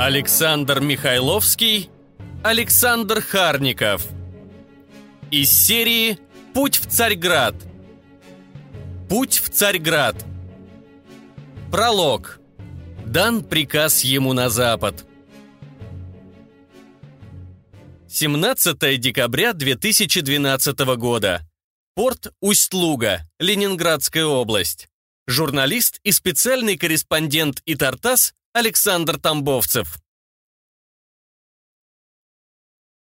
Александр Михайловский, Александр Харников. Из серии «Путь в Царьград». «Путь в Царьград». Пролог. Дан приказ ему на запад. 17 декабря 2012 года. Порт Усть-Луга, Ленинградская область. Журналист и специальный корреспондент Итартас Александр Тамбовцев.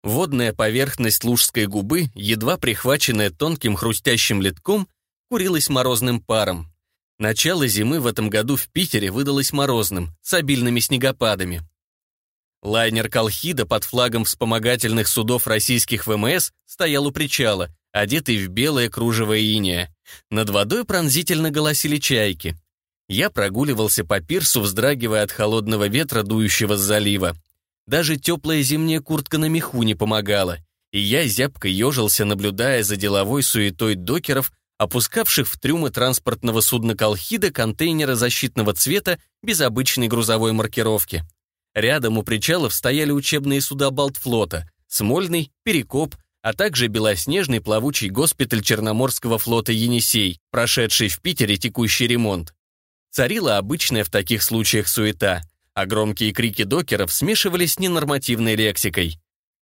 Водная поверхность лужской губы, едва прихваченная тонким хрустящим литком, курилась морозным паром. Начало зимы в этом году в Питере выдалось морозным, с обильными снегопадами. Лайнер «Колхида» под флагом вспомогательных судов российских ВМС стоял у причала, одетый в белое кружево иния. Над водой пронзительно голосили чайки. Я прогуливался по пирсу, вздрагивая от холодного ветра, дующего с залива. Даже теплая зимняя куртка на меху не помогала, и я зябко ежился, наблюдая за деловой суетой докеров, опускавших в трюмы транспортного судна «Колхида» контейнера защитного цвета без обычной грузовой маркировки. Рядом у причалов стояли учебные суда Балтфлота, Смольный, Перекоп, а также белоснежный плавучий госпиталь Черноморского флота «Енисей», прошедший в Питере текущий ремонт. Царила обычная в таких случаях суета, а крики докеров смешивались с ненормативной лексикой.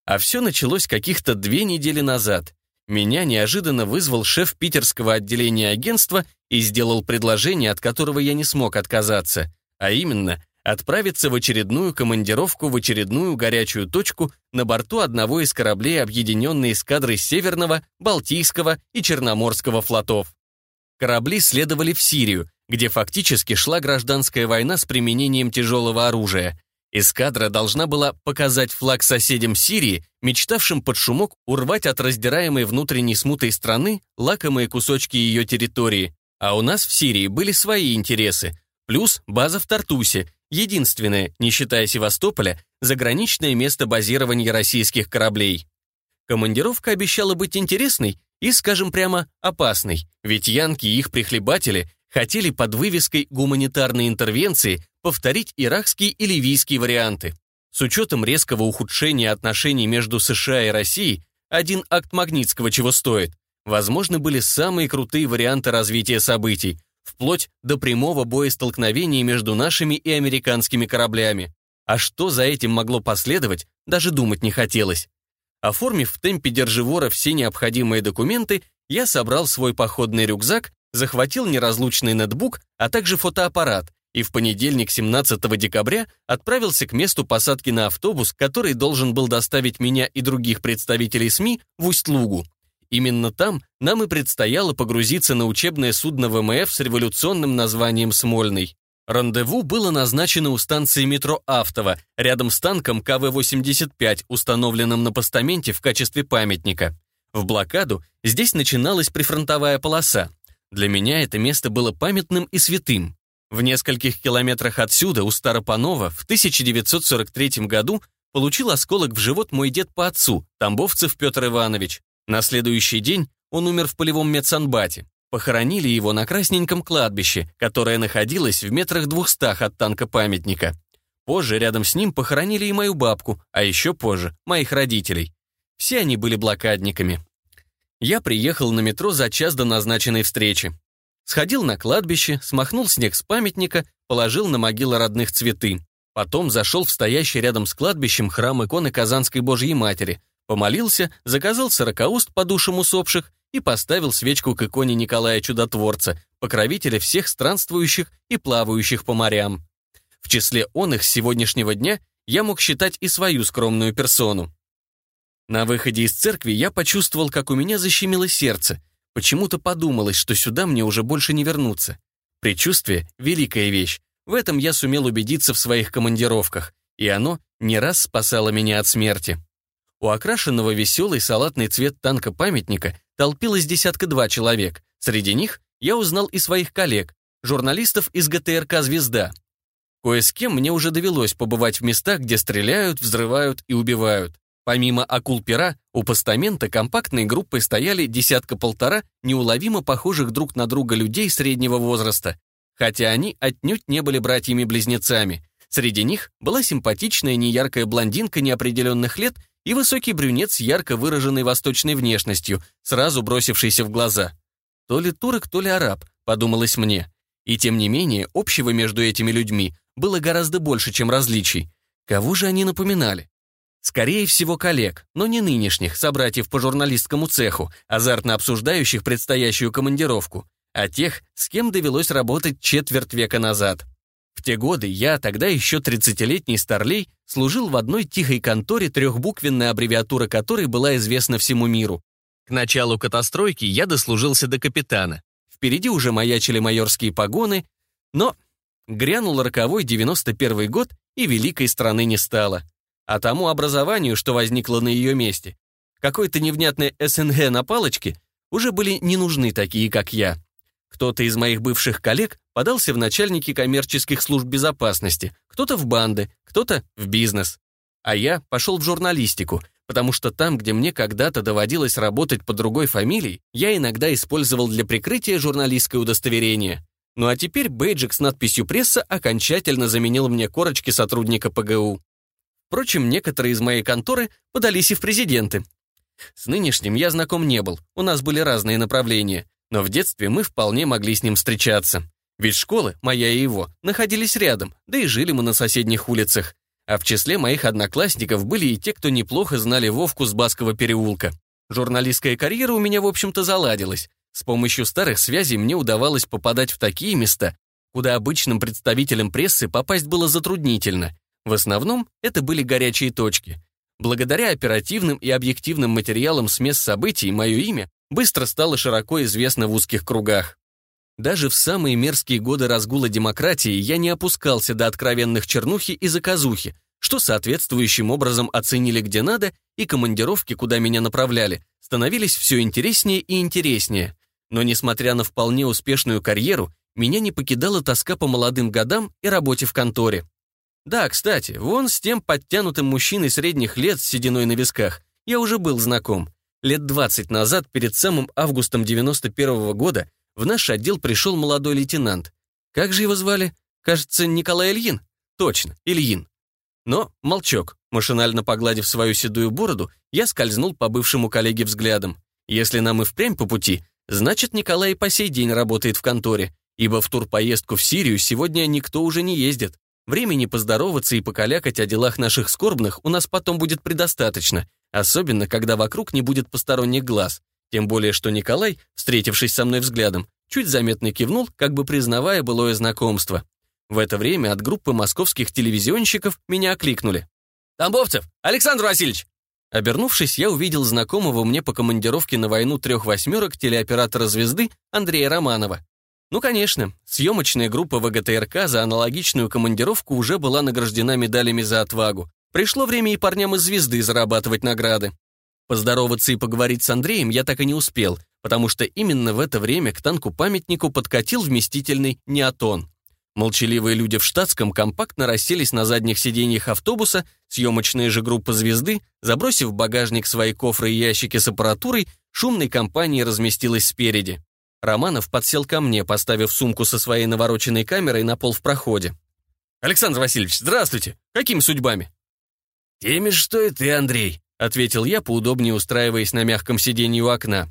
А все началось каких-то две недели назад. Меня неожиданно вызвал шеф питерского отделения агентства и сделал предложение, от которого я не смог отказаться, а именно отправиться в очередную командировку в очередную горячую точку на борту одного из кораблей, объединенной эскадрой Северного, Балтийского и Черноморского флотов. Корабли следовали в Сирию, где фактически шла гражданская война с применением тяжелого оружия. Эскадра должна была показать флаг соседям Сирии, мечтавшим под шумок урвать от раздираемой внутренней смутой страны лакомые кусочки ее территории. А у нас в Сирии были свои интересы. Плюс база в Тартусе, единственное, не считая Севастополя, заграничное место базирования российских кораблей. Командировка обещала быть интересной и, скажем прямо, опасной, ведь янки и их прихлебатели хотели под вывеской гуманитарной интервенции повторить иракские и ливийские варианты. С учетом резкого ухудшения отношений между США и Россией, один акт Магнитского чего стоит, возможны были самые крутые варианты развития событий, вплоть до прямого боестолкновения между нашими и американскими кораблями. А что за этим могло последовать, даже думать не хотелось. Оформив в темпе Держивора все необходимые документы, я собрал свой походный рюкзак захватил неразлучный нетбук, а также фотоаппарат, и в понедельник, 17 декабря, отправился к месту посадки на автобус, который должен был доставить меня и других представителей СМИ в Усть-Лугу. Именно там нам и предстояло погрузиться на учебное судно ВМФ с революционным названием «Смольный». Рандеву было назначено у станции метро «Автово», рядом с танком КВ-85, установленным на постаменте в качестве памятника. В блокаду здесь начиналась прифронтовая полоса. Для меня это место было памятным и святым. В нескольких километрах отсюда, у Старопанова, в 1943 году получил осколок в живот мой дед по отцу, Тамбовцев Петр Иванович. На следующий день он умер в полевом медсанбате. Похоронили его на красненьком кладбище, которое находилось в метрах двухстах от танка памятника. Позже рядом с ним похоронили и мою бабку, а еще позже – моих родителей. Все они были блокадниками. Я приехал на метро за час до назначенной встречи. Сходил на кладбище, смахнул снег с памятника, положил на могилы родных цветы. Потом зашел в стоящий рядом с кладбищем храм иконы Казанской Божьей Матери, помолился, заказал сорокауст по душам усопших и поставил свечку к иконе Николая Чудотворца, покровителя всех странствующих и плавающих по морям. В числе он их сегодняшнего дня я мог считать и свою скромную персону. На выходе из церкви я почувствовал, как у меня защемило сердце. Почему-то подумалось, что сюда мне уже больше не вернуться. Предчувствие — великая вещь. В этом я сумел убедиться в своих командировках, и оно не раз спасало меня от смерти. У окрашенного веселый салатный цвет танка памятника толпилось десятка-два человек. Среди них я узнал и своих коллег, журналистов из ГТРК «Звезда». Кое с кем мне уже довелось побывать в местах, где стреляют, взрывают и убивают. Помимо акул пера, у постамента компактной группой стояли десятка-полтора неуловимо похожих друг на друга людей среднего возраста, хотя они отнюдь не были братьями-близнецами. Среди них была симпатичная неяркая блондинка неопределенных лет и высокий брюнет с ярко выраженной восточной внешностью, сразу бросившийся в глаза. То ли турок, то ли араб, подумалось мне. И тем не менее, общего между этими людьми было гораздо больше, чем различий. Кого же они напоминали? Скорее всего, коллег, но не нынешних, собратьев по журналистскому цеху, азартно обсуждающих предстоящую командировку, а тех, с кем довелось работать четверть века назад. В те годы я, тогда еще 30-летний старлей, служил в одной тихой конторе, трехбуквенная аббревиатура которой была известна всему миру. К началу катастройки я дослужился до капитана. Впереди уже маячили майорские погоны, но грянул роковой 91 год, и великой страны не стало а тому образованию, что возникло на ее месте. Какой-то невнятной СНГ на палочке уже были не нужны такие, как я. Кто-то из моих бывших коллег подался в начальники коммерческих служб безопасности, кто-то в банды, кто-то в бизнес. А я пошел в журналистику, потому что там, где мне когда-то доводилось работать под другой фамилией, я иногда использовал для прикрытия журналистское удостоверение. Ну а теперь бейджик с надписью «Пресса» окончательно заменил мне корочки сотрудника ПГУ. Впрочем, некоторые из моей конторы подались и в президенты. С нынешним я знаком не был, у нас были разные направления, но в детстве мы вполне могли с ним встречаться. Ведь школы, моя и его, находились рядом, да и жили мы на соседних улицах. А в числе моих одноклассников были и те, кто неплохо знали Вовку с Баскова переулка. Журналистская карьера у меня, в общем-то, заладилась. С помощью старых связей мне удавалось попадать в такие места, куда обычным представителям прессы попасть было затруднительно. В основном это были горячие точки. Благодаря оперативным и объективным материалам с мест событий мое имя быстро стало широко известно в узких кругах. Даже в самые мерзкие годы разгула демократии я не опускался до откровенных чернухи и заказухи, что соответствующим образом оценили где надо, и командировки, куда меня направляли, становились все интереснее и интереснее. Но несмотря на вполне успешную карьеру, меня не покидала тоска по молодым годам и работе в конторе. Да, кстати, вон с тем подтянутым мужчиной средних лет с сединой на висках я уже был знаком. Лет 20 назад, перед самым августом 91 -го года, в наш отдел пришел молодой лейтенант. Как же его звали? Кажется, Николай Ильин? Точно, Ильин. Но молчок. Машинально погладив свою седую бороду, я скользнул по бывшему коллеге взглядом. Если нам и впрямь по пути, значит, Николай по сей день работает в конторе, ибо в турпоездку в Сирию сегодня никто уже не ездит. Времени поздороваться и покалякать о делах наших скорбных у нас потом будет предостаточно, особенно когда вокруг не будет посторонних глаз. Тем более, что Николай, встретившись со мной взглядом, чуть заметно кивнул, как бы признавая былое знакомство. В это время от группы московских телевизионщиков меня окликнули. «Тамбовцев! Александр Васильевич!» Обернувшись, я увидел знакомого мне по командировке на войну трех восьмерок телеоператора «Звезды» Андрея Романова. Ну, конечно, съемочная группа ВГТРК за аналогичную командировку уже была награждена медалями за отвагу. Пришло время и парням из «Звезды» зарабатывать награды. Поздороваться и поговорить с Андреем я так и не успел, потому что именно в это время к танку-памятнику подкатил вместительный неотон. Молчаливые люди в штатском компактно расселись на задних сиденьях автобуса, съемочная же группа «Звезды», забросив в багажник свои кофры и ящики с аппаратурой, шумной компанией разместилась спереди. Романов подсел ко мне, поставив сумку со своей навороченной камерой на пол в проходе. «Александр Васильевич, здравствуйте! Какими судьбами?» «Теми, что и ты, Андрей», — ответил я, поудобнее устраиваясь на мягком сиденье у окна.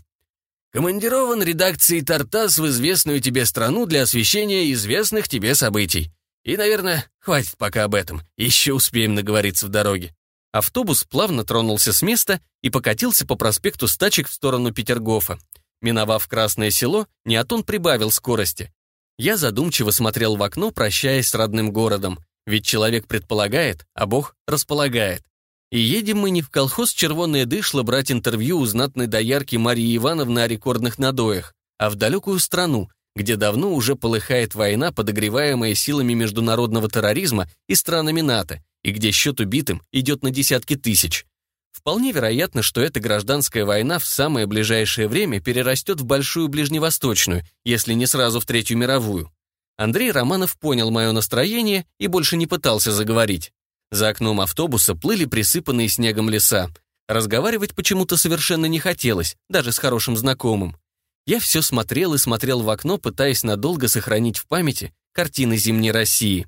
«Командирован редакцией «Тартас» в известную тебе страну для освещения известных тебе событий. И, наверное, хватит пока об этом, еще успеем наговориться в дороге». Автобус плавно тронулся с места и покатился по проспекту Стачек в сторону Петергофа. Миновав Красное село, неотон прибавил скорости. Я задумчиво смотрел в окно, прощаясь с родным городом. Ведь человек предполагает, а Бог располагает. И едем мы не в колхоз «Червоное дышло» брать интервью у знатной доярки Марии Ивановны о рекордных надоях, а в далекую страну, где давно уже полыхает война, подогреваемая силами международного терроризма и странами НАТО, и где счет убитым идет на десятки тысяч. Вполне вероятно, что эта гражданская война в самое ближайшее время перерастет в большую ближневосточную, если не сразу в Третью мировую. Андрей Романов понял мое настроение и больше не пытался заговорить. За окном автобуса плыли присыпанные снегом леса. Разговаривать почему-то совершенно не хотелось, даже с хорошим знакомым. Я все смотрел и смотрел в окно, пытаясь надолго сохранить в памяти картины зимней России.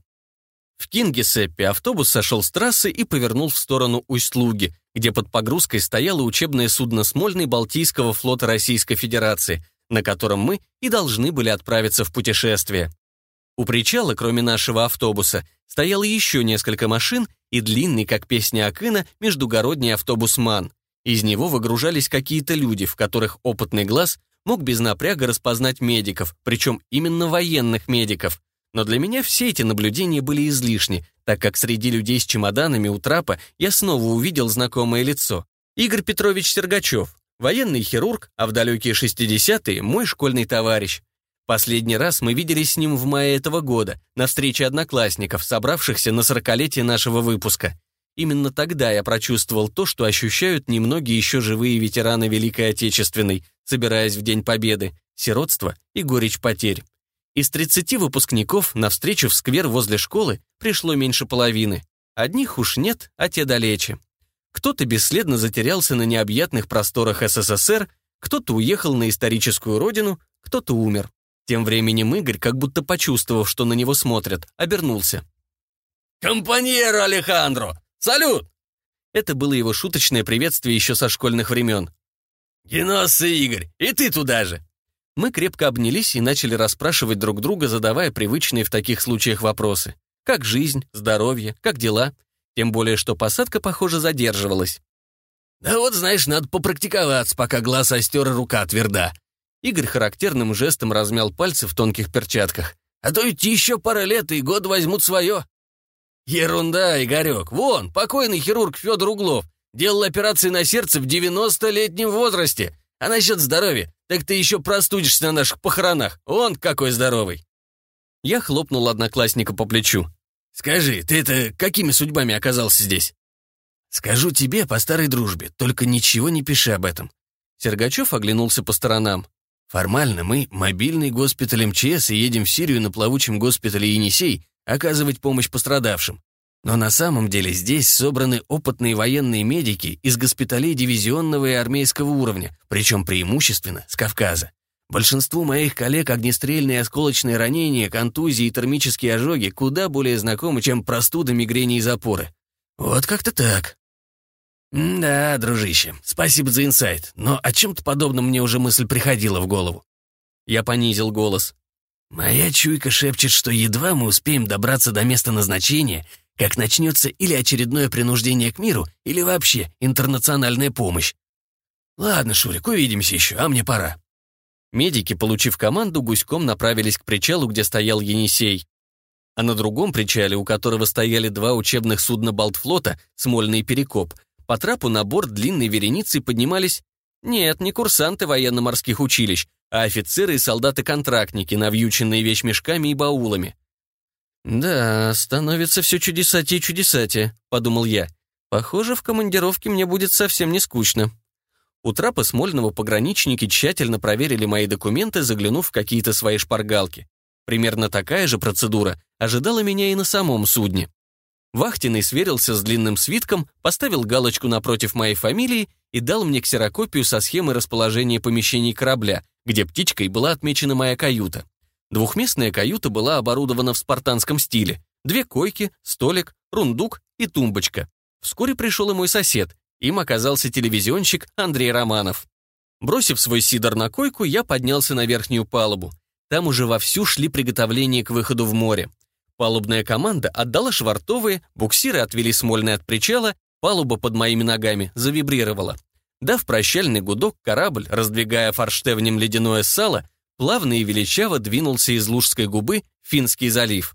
В Кингисеппе автобус сошел с трассы и повернул в сторону Усть-Луги, где под погрузкой стояло учебное судно «Смольный» Балтийского флота Российской Федерации, на котором мы и должны были отправиться в путешествие. У причала, кроме нашего автобуса, стояло еще несколько машин и длинный, как песня Акына, междугородний автобус «Ман». Из него выгружались какие-то люди, в которых опытный глаз мог без напряга распознать медиков, причем именно военных медиков, но для меня все эти наблюдения были излишни, так как среди людей с чемоданами у трапа я снова увидел знакомое лицо. Игорь Петрович Сергачев, военный хирург, а в далекие 60-е мой школьный товарищ. Последний раз мы виделись с ним в мае этого года, на встрече одноклассников, собравшихся на сорокалетие нашего выпуска. Именно тогда я прочувствовал то, что ощущают немногие еще живые ветераны Великой Отечественной, собираясь в День Победы, сиротство и горечь потерь. Из 30 выпускников на встречу в сквер возле школы пришло меньше половины. Одних уж нет, а те далече. Кто-то бесследно затерялся на необъятных просторах СССР, кто-то уехал на историческую родину, кто-то умер. Тем временем Игорь, как будто почувствовав, что на него смотрят, обернулся. «Компаньеро Алехандро! Салют!» Это было его шуточное приветствие еще со школьных времен. Геносы Игорь, и ты туда же! Мы крепко обнялись и начали расспрашивать друг друга, задавая привычные в таких случаях вопросы. Как жизнь, здоровье, как дела? Тем более, что посадка, похоже, задерживалась. «Да вот, знаешь, надо попрактиковаться, пока глаз остер и рука тверда». Игорь характерным жестом размял пальцы в тонких перчатках. «А то идти еще пара лет, и год возьмут свое». «Ерунда, Игорек. Вон, покойный хирург Федор Углов делал операции на сердце в 90-летнем возрасте. А насчет здоровья? Так ты еще простудишься на наших похоронах. Он какой здоровый!» Я хлопнул одноклассника по плечу. «Скажи, ты это какими судьбами оказался здесь?» «Скажу тебе по старой дружбе, только ничего не пиши об этом». Сергачев оглянулся по сторонам. «Формально мы мобильный госпиталь МЧС и едем в Сирию на плавучем госпитале «Енисей» оказывать помощь пострадавшим. Но на самом деле здесь собраны опытные военные медики из госпиталей дивизионного и армейского уровня, причем преимущественно с Кавказа. Большинству моих коллег огнестрельные осколочные ранения, контузии и термические ожоги куда более знакомы, чем простуды, мигрени и запоры. Вот как-то так. М да, дружище, спасибо за инсайт, но о чем-то подобном мне уже мысль приходила в голову. Я понизил голос. Моя чуйка шепчет, что едва мы успеем добраться до места назначения — как начнется или очередное принуждение к миру, или вообще интернациональная помощь. Ладно, Шурик, увидимся еще, а мне пора. Медики, получив команду, гуськом направились к причалу, где стоял Енисей. А на другом причале, у которого стояли два учебных судна Балтфлота, Смольный Перекоп, по трапу на борт длинной вереницы поднимались... Нет, не курсанты военно-морских училищ, а офицеры и солдаты-контрактники, навьюченные вещмешками и баулами. «Да, становится все чудесати и чудесати», — подумал я. «Похоже, в командировке мне будет совсем не скучно». У трапа Смольного пограничники тщательно проверили мои документы, заглянув в какие-то свои шпаргалки. Примерно такая же процедура ожидала меня и на самом судне. Вахтенный сверился с длинным свитком, поставил галочку напротив моей фамилии и дал мне ксерокопию со схемы расположения помещений корабля, где птичкой была отмечена моя каюта. Двухместная каюта была оборудована в спартанском стиле. Две койки, столик, рундук и тумбочка. Вскоре пришел и мой сосед. Им оказался телевизионщик Андрей Романов. Бросив свой сидор на койку, я поднялся на верхнюю палубу. Там уже вовсю шли приготовления к выходу в море. Палубная команда отдала швартовые, буксиры отвели смольные от причала, палуба под моими ногами завибрировала. Дав прощальный гудок, корабль, раздвигая форштевнем ледяное сало, плавно и величаво двинулся из Лужской губы Финский залив.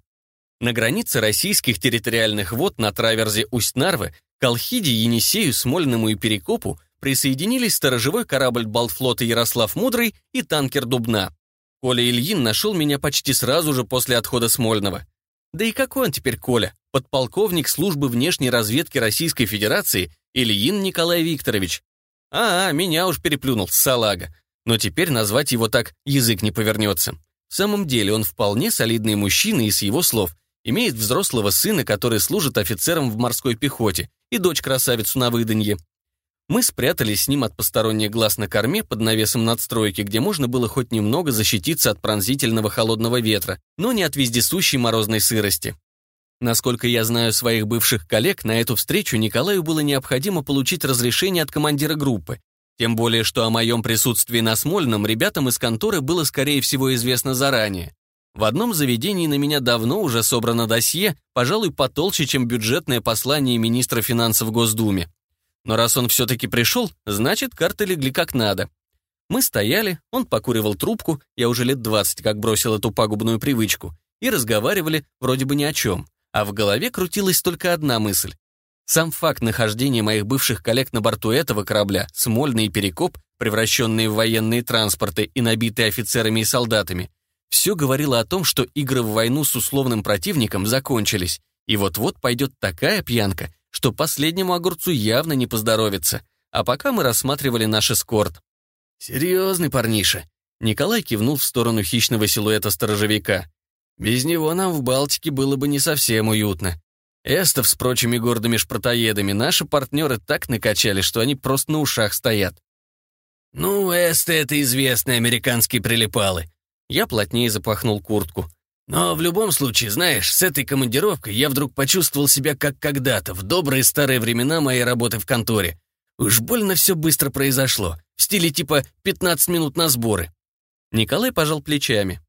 На границе российских территориальных вод на траверзе Усть-Нарвы к Алхиде, Енисею, Смольному и Перекопу присоединились сторожевой корабль Балтфлота Ярослав Мудрый и танкер Дубна. Коля Ильин нашел меня почти сразу же после отхода Смольного. Да и какой он теперь Коля? Подполковник службы внешней разведки Российской Федерации Ильин Николай Викторович. А, а меня уж переплюнул, салага но теперь назвать его так язык не повернется. В самом деле он вполне солидный мужчина и, с его слов, имеет взрослого сына, который служит офицером в морской пехоте, и дочь-красавицу на выданье. Мы спрятались с ним от посторонних глаз на корме под навесом надстройки, где можно было хоть немного защититься от пронзительного холодного ветра, но не от вездесущей морозной сырости. Насколько я знаю своих бывших коллег, на эту встречу Николаю было необходимо получить разрешение от командира группы, тем более, что о моем присутствии на Смольном ребятам из конторы было, скорее всего, известно заранее. В одном заведении на меня давно уже собрано досье, пожалуй, потолще, чем бюджетное послание министра финансов Госдуме. Но раз он все-таки пришел, значит, карты легли как надо. Мы стояли, он покуривал трубку, я уже лет 20 как бросил эту пагубную привычку, и разговаривали вроде бы ни о чем. А в голове крутилась только одна мысль. Сам факт нахождения моих бывших коллег на борту этого корабля, Смольный и Перекоп, превращенные в военные транспорты и набитые офицерами и солдатами, все говорило о том, что игры в войну с условным противником закончились, и вот-вот пойдет такая пьянка, что последнему огурцу явно не поздоровится. А пока мы рассматривали наш эскорт. «Серьезный парниша», — Николай кивнул в сторону хищного силуэта сторожевика. «Без него нам в Балтике было бы не совсем уютно. Эстов с прочими гордыми шпротоедами наши партнеры так накачали, что они просто на ушах стоят. «Ну, эсты — это известные американские прилипалы». Я плотнее запахнул куртку. «Но в любом случае, знаешь, с этой командировкой я вдруг почувствовал себя как когда-то, в добрые старые времена моей работы в конторе. Уж больно все быстро произошло, в стиле типа 15 минут на сборы». Николай пожал плечами.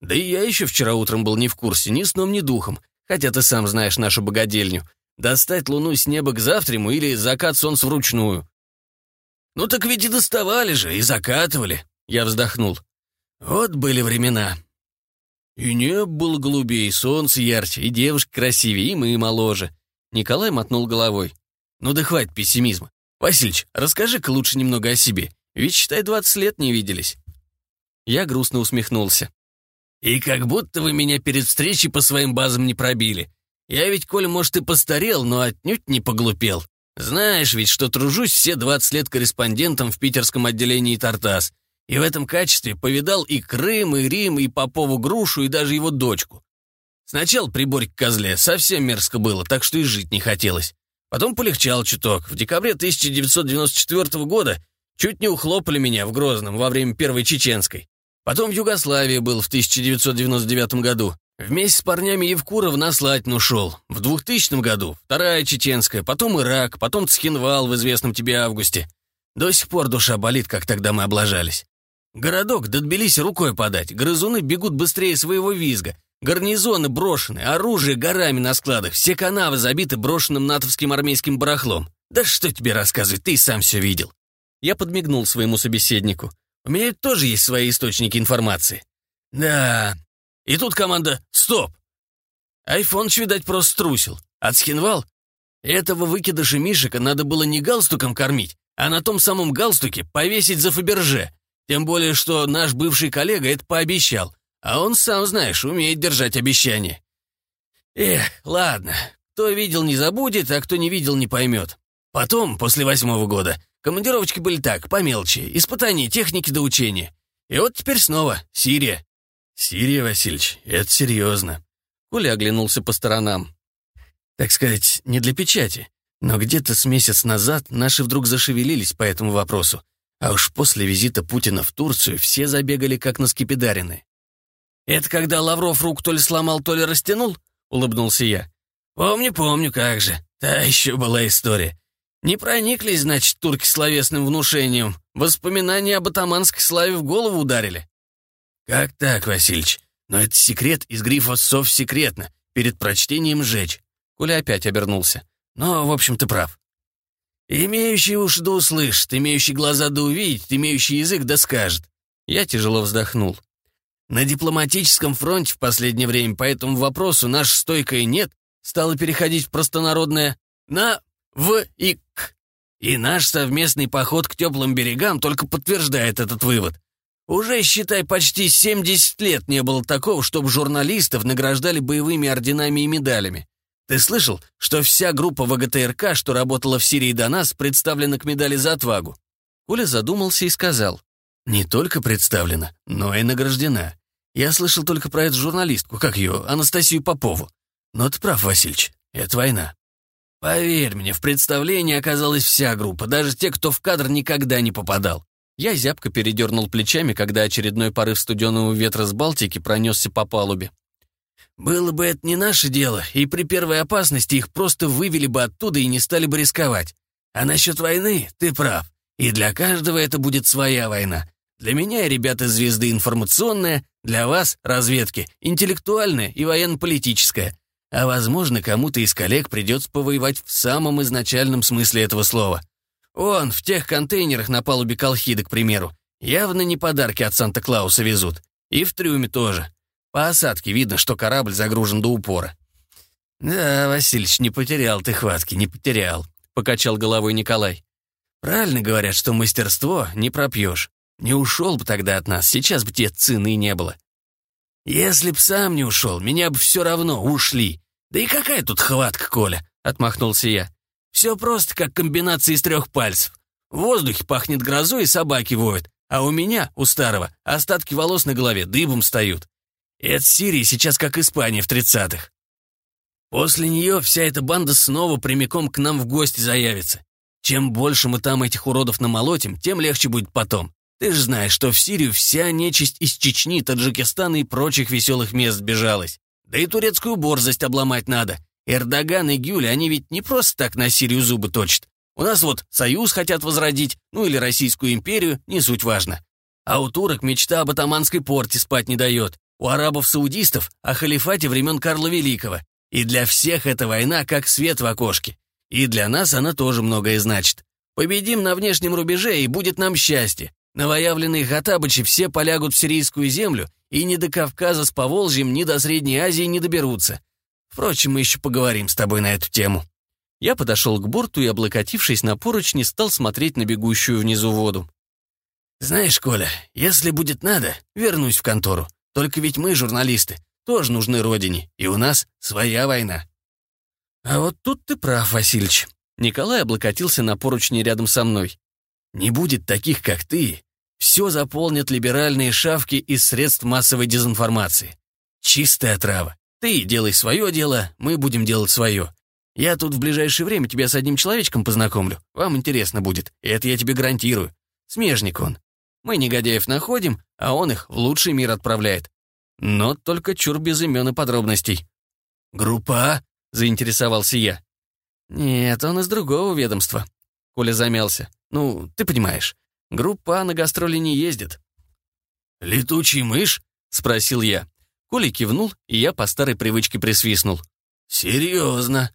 «Да и я еще вчера утром был не в курсе, ни сном, ни духом. Хотя ты сам знаешь нашу богадельню. Достать луну с неба к завтраму или закат солнца вручную. Ну так ведь и доставали же, и закатывали. Я вздохнул. Вот были времена. И небо было голубее, и солнце ярче, и девушки красивее, и мы моложе. Николай мотнул головой. Ну да хватит пессимизма. Васильич, расскажи-ка лучше немного о себе. Ведь, считай, двадцать лет не виделись. Я грустно усмехнулся. И как будто вы меня перед встречей по своим базам не пробили. Я ведь, Коль, может, и постарел, но отнюдь не поглупел. Знаешь ведь, что тружусь все 20 лет корреспондентом в питерском отделении «Тартас». И в этом качестве повидал и Крым, и Рим, и Попову Грушу, и даже его дочку. Сначала прибор к козле совсем мерзко было, так что и жить не хотелось. Потом полегчал чуток. В декабре 1994 года чуть не ухлопали меня в Грозном во время Первой Чеченской. Потом в Югославии был в 1999 году. Вместе с парнями Евкуров на Слатину шел. В 2000 году вторая чеченская, потом Ирак, потом Цхинвал в известном тебе августе. До сих пор душа болит, как тогда мы облажались. Городок до Тбилиси рукой подать. Грызуны бегут быстрее своего визга. Гарнизоны брошены, оружие горами на складах, все канавы забиты брошенным натовским армейским барахлом. Да что тебе рассказывать, ты сам все видел. Я подмигнул своему собеседнику. У меня тоже есть свои источники информации. Да. И тут команда «Стоп!». Айфоныч, видать, просто струсил. Отсхинвал. Этого выкидыша Мишика надо было не галстуком кормить, а на том самом галстуке повесить за Фаберже. Тем более, что наш бывший коллега это пообещал. А он, сам знаешь, умеет держать обещания. Эх, ладно. Кто видел, не забудет, а кто не видел, не поймет. Потом, после восьмого года, Командировочки были так, по мелочи. Испытания, техники до учения. И вот теперь снова Сирия. Сирия, Васильевич, это серьезно. Коля оглянулся по сторонам. Так сказать, не для печати. Но где-то с месяц назад наши вдруг зашевелились по этому вопросу. А уж после визита Путина в Турцию все забегали как на скипидарины. «Это когда Лавров рук то ли сломал, то ли растянул?» — улыбнулся я. «Помню, помню, как же. Та еще была история. Не прониклись, значит, турки словесным внушением. Воспоминания об атаманской славе в голову ударили. Как так, Васильич? Но это секрет из грифа «Сов секретно». Перед прочтением жечь. Куля опять обернулся. Но, в общем, ты прав. Имеющий уши да услышит, имеющий глаза да увидит, имеющий язык да скажет. Я тяжело вздохнул. На дипломатическом фронте в последнее время по этому вопросу наше стойкое «нет» стало переходить в простонародное «на в и к. И наш совместный поход к теплым берегам только подтверждает этот вывод. Уже, считай, почти 70 лет не было такого, чтобы журналистов награждали боевыми орденами и медалями. Ты слышал, что вся группа ВГТРК, что работала в Сирии до нас, представлена к медали за отвагу? Коля задумался и сказал. Не только представлена, но и награждена. Я слышал только про эту журналистку, как ее, Анастасию Попову. Но ты прав, Васильич, это война. Поверь мне, в представлении оказалась вся группа, даже те, кто в кадр никогда не попадал. Я зябко передернул плечами, когда очередной порыв студеного ветра с Балтики пронесся по палубе. Было бы это не наше дело, и при первой опасности их просто вывели бы оттуда и не стали бы рисковать. А насчет войны ты прав. И для каждого это будет своя война. Для меня, ребята, звезды информационная, для вас — разведки, интеллектуальная и военно-политическая. А возможно, кому-то из коллег придется повоевать в самом изначальном смысле этого слова. Он в тех контейнерах на палубе Колхида, к примеру, явно не подарки от Санта-Клауса везут. И в трюме тоже. По осадке видно, что корабль загружен до упора. «Да, Васильич, не потерял ты хватки, не потерял», — покачал головой Николай. «Правильно говорят, что мастерство не пропьешь. Не ушел бы тогда от нас, сейчас бы тебе цены не было. «Если б сам не ушел, меня бы все равно ушли. Да и какая тут хватка, Коля?» — отмахнулся я. «Все просто как комбинация из трех пальцев. В воздухе пахнет грозой и собаки воют, а у меня, у старого, остатки волос на голове дыбом встают. Эд Сирия сейчас как Испания в тридцатых. После нее вся эта банда снова прямиком к нам в гости заявится. Чем больше мы там этих уродов намолотим, тем легче будет потом. Ты же знаешь, что в Сирию вся нечисть из Чечни, Таджикистана и прочих веселых мест бежалась. Да и турецкую борзость обломать надо. Эрдоган и Гюль, они ведь не просто так на Сирию зубы точат. У нас вот союз хотят возродить, ну или Российскую империю, не суть важно. А у турок мечта об атаманской порте спать не дает. У арабов-саудистов о халифате времен Карла Великого. И для всех эта война как свет в окошке. И для нас она тоже многое значит. Победим на внешнем рубеже, и будет нам счастье. Новоявленные хатабычи все полягут в сирийскую землю и ни до Кавказа с Поволжьем, ни до Средней Азии не доберутся. Впрочем, мы еще поговорим с тобой на эту тему». Я подошел к борту и, облокотившись на поручни, стал смотреть на бегущую внизу воду. «Знаешь, Коля, если будет надо, вернусь в контору. Только ведь мы, журналисты, тоже нужны родине, и у нас своя война». «А вот тут ты прав, Васильич». Николай облокотился на поручни рядом со мной. Не будет таких, как ты. Все заполнят либеральные шавки из средств массовой дезинформации. Чистая трава. Ты делай свое дело, мы будем делать свое. Я тут в ближайшее время тебя с одним человечком познакомлю. Вам интересно будет, это я тебе гарантирую. Смежник он. Мы негодяев находим, а он их в лучший мир отправляет. Но только чур без имен и подробностей. «Группа а? заинтересовался я. «Нет, он из другого ведомства», Коля замялся. «Ну, ты понимаешь, группа а на гастроли не ездит». «Летучий мышь?» — спросил я. Коля кивнул, и я по старой привычке присвистнул. «Серьезно?»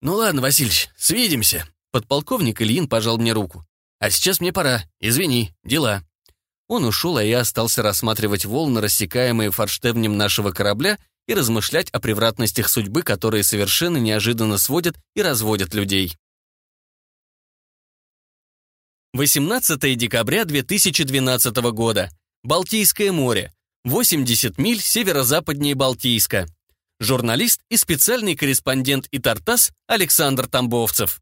«Ну ладно, Васильевич, свидимся». Подполковник Ильин пожал мне руку. «А сейчас мне пора. Извини, дела». Он ушел, а я остался рассматривать волны, рассекаемые форштевнем нашего корабля, и размышлять о превратностях судьбы, которые совершенно неожиданно сводят и разводят людей. 18 декабря 2012 года. Балтийское море. 80 миль северо-западнее Балтийска. Журналист и специальный корреспондент Итартас Александр Тамбовцев.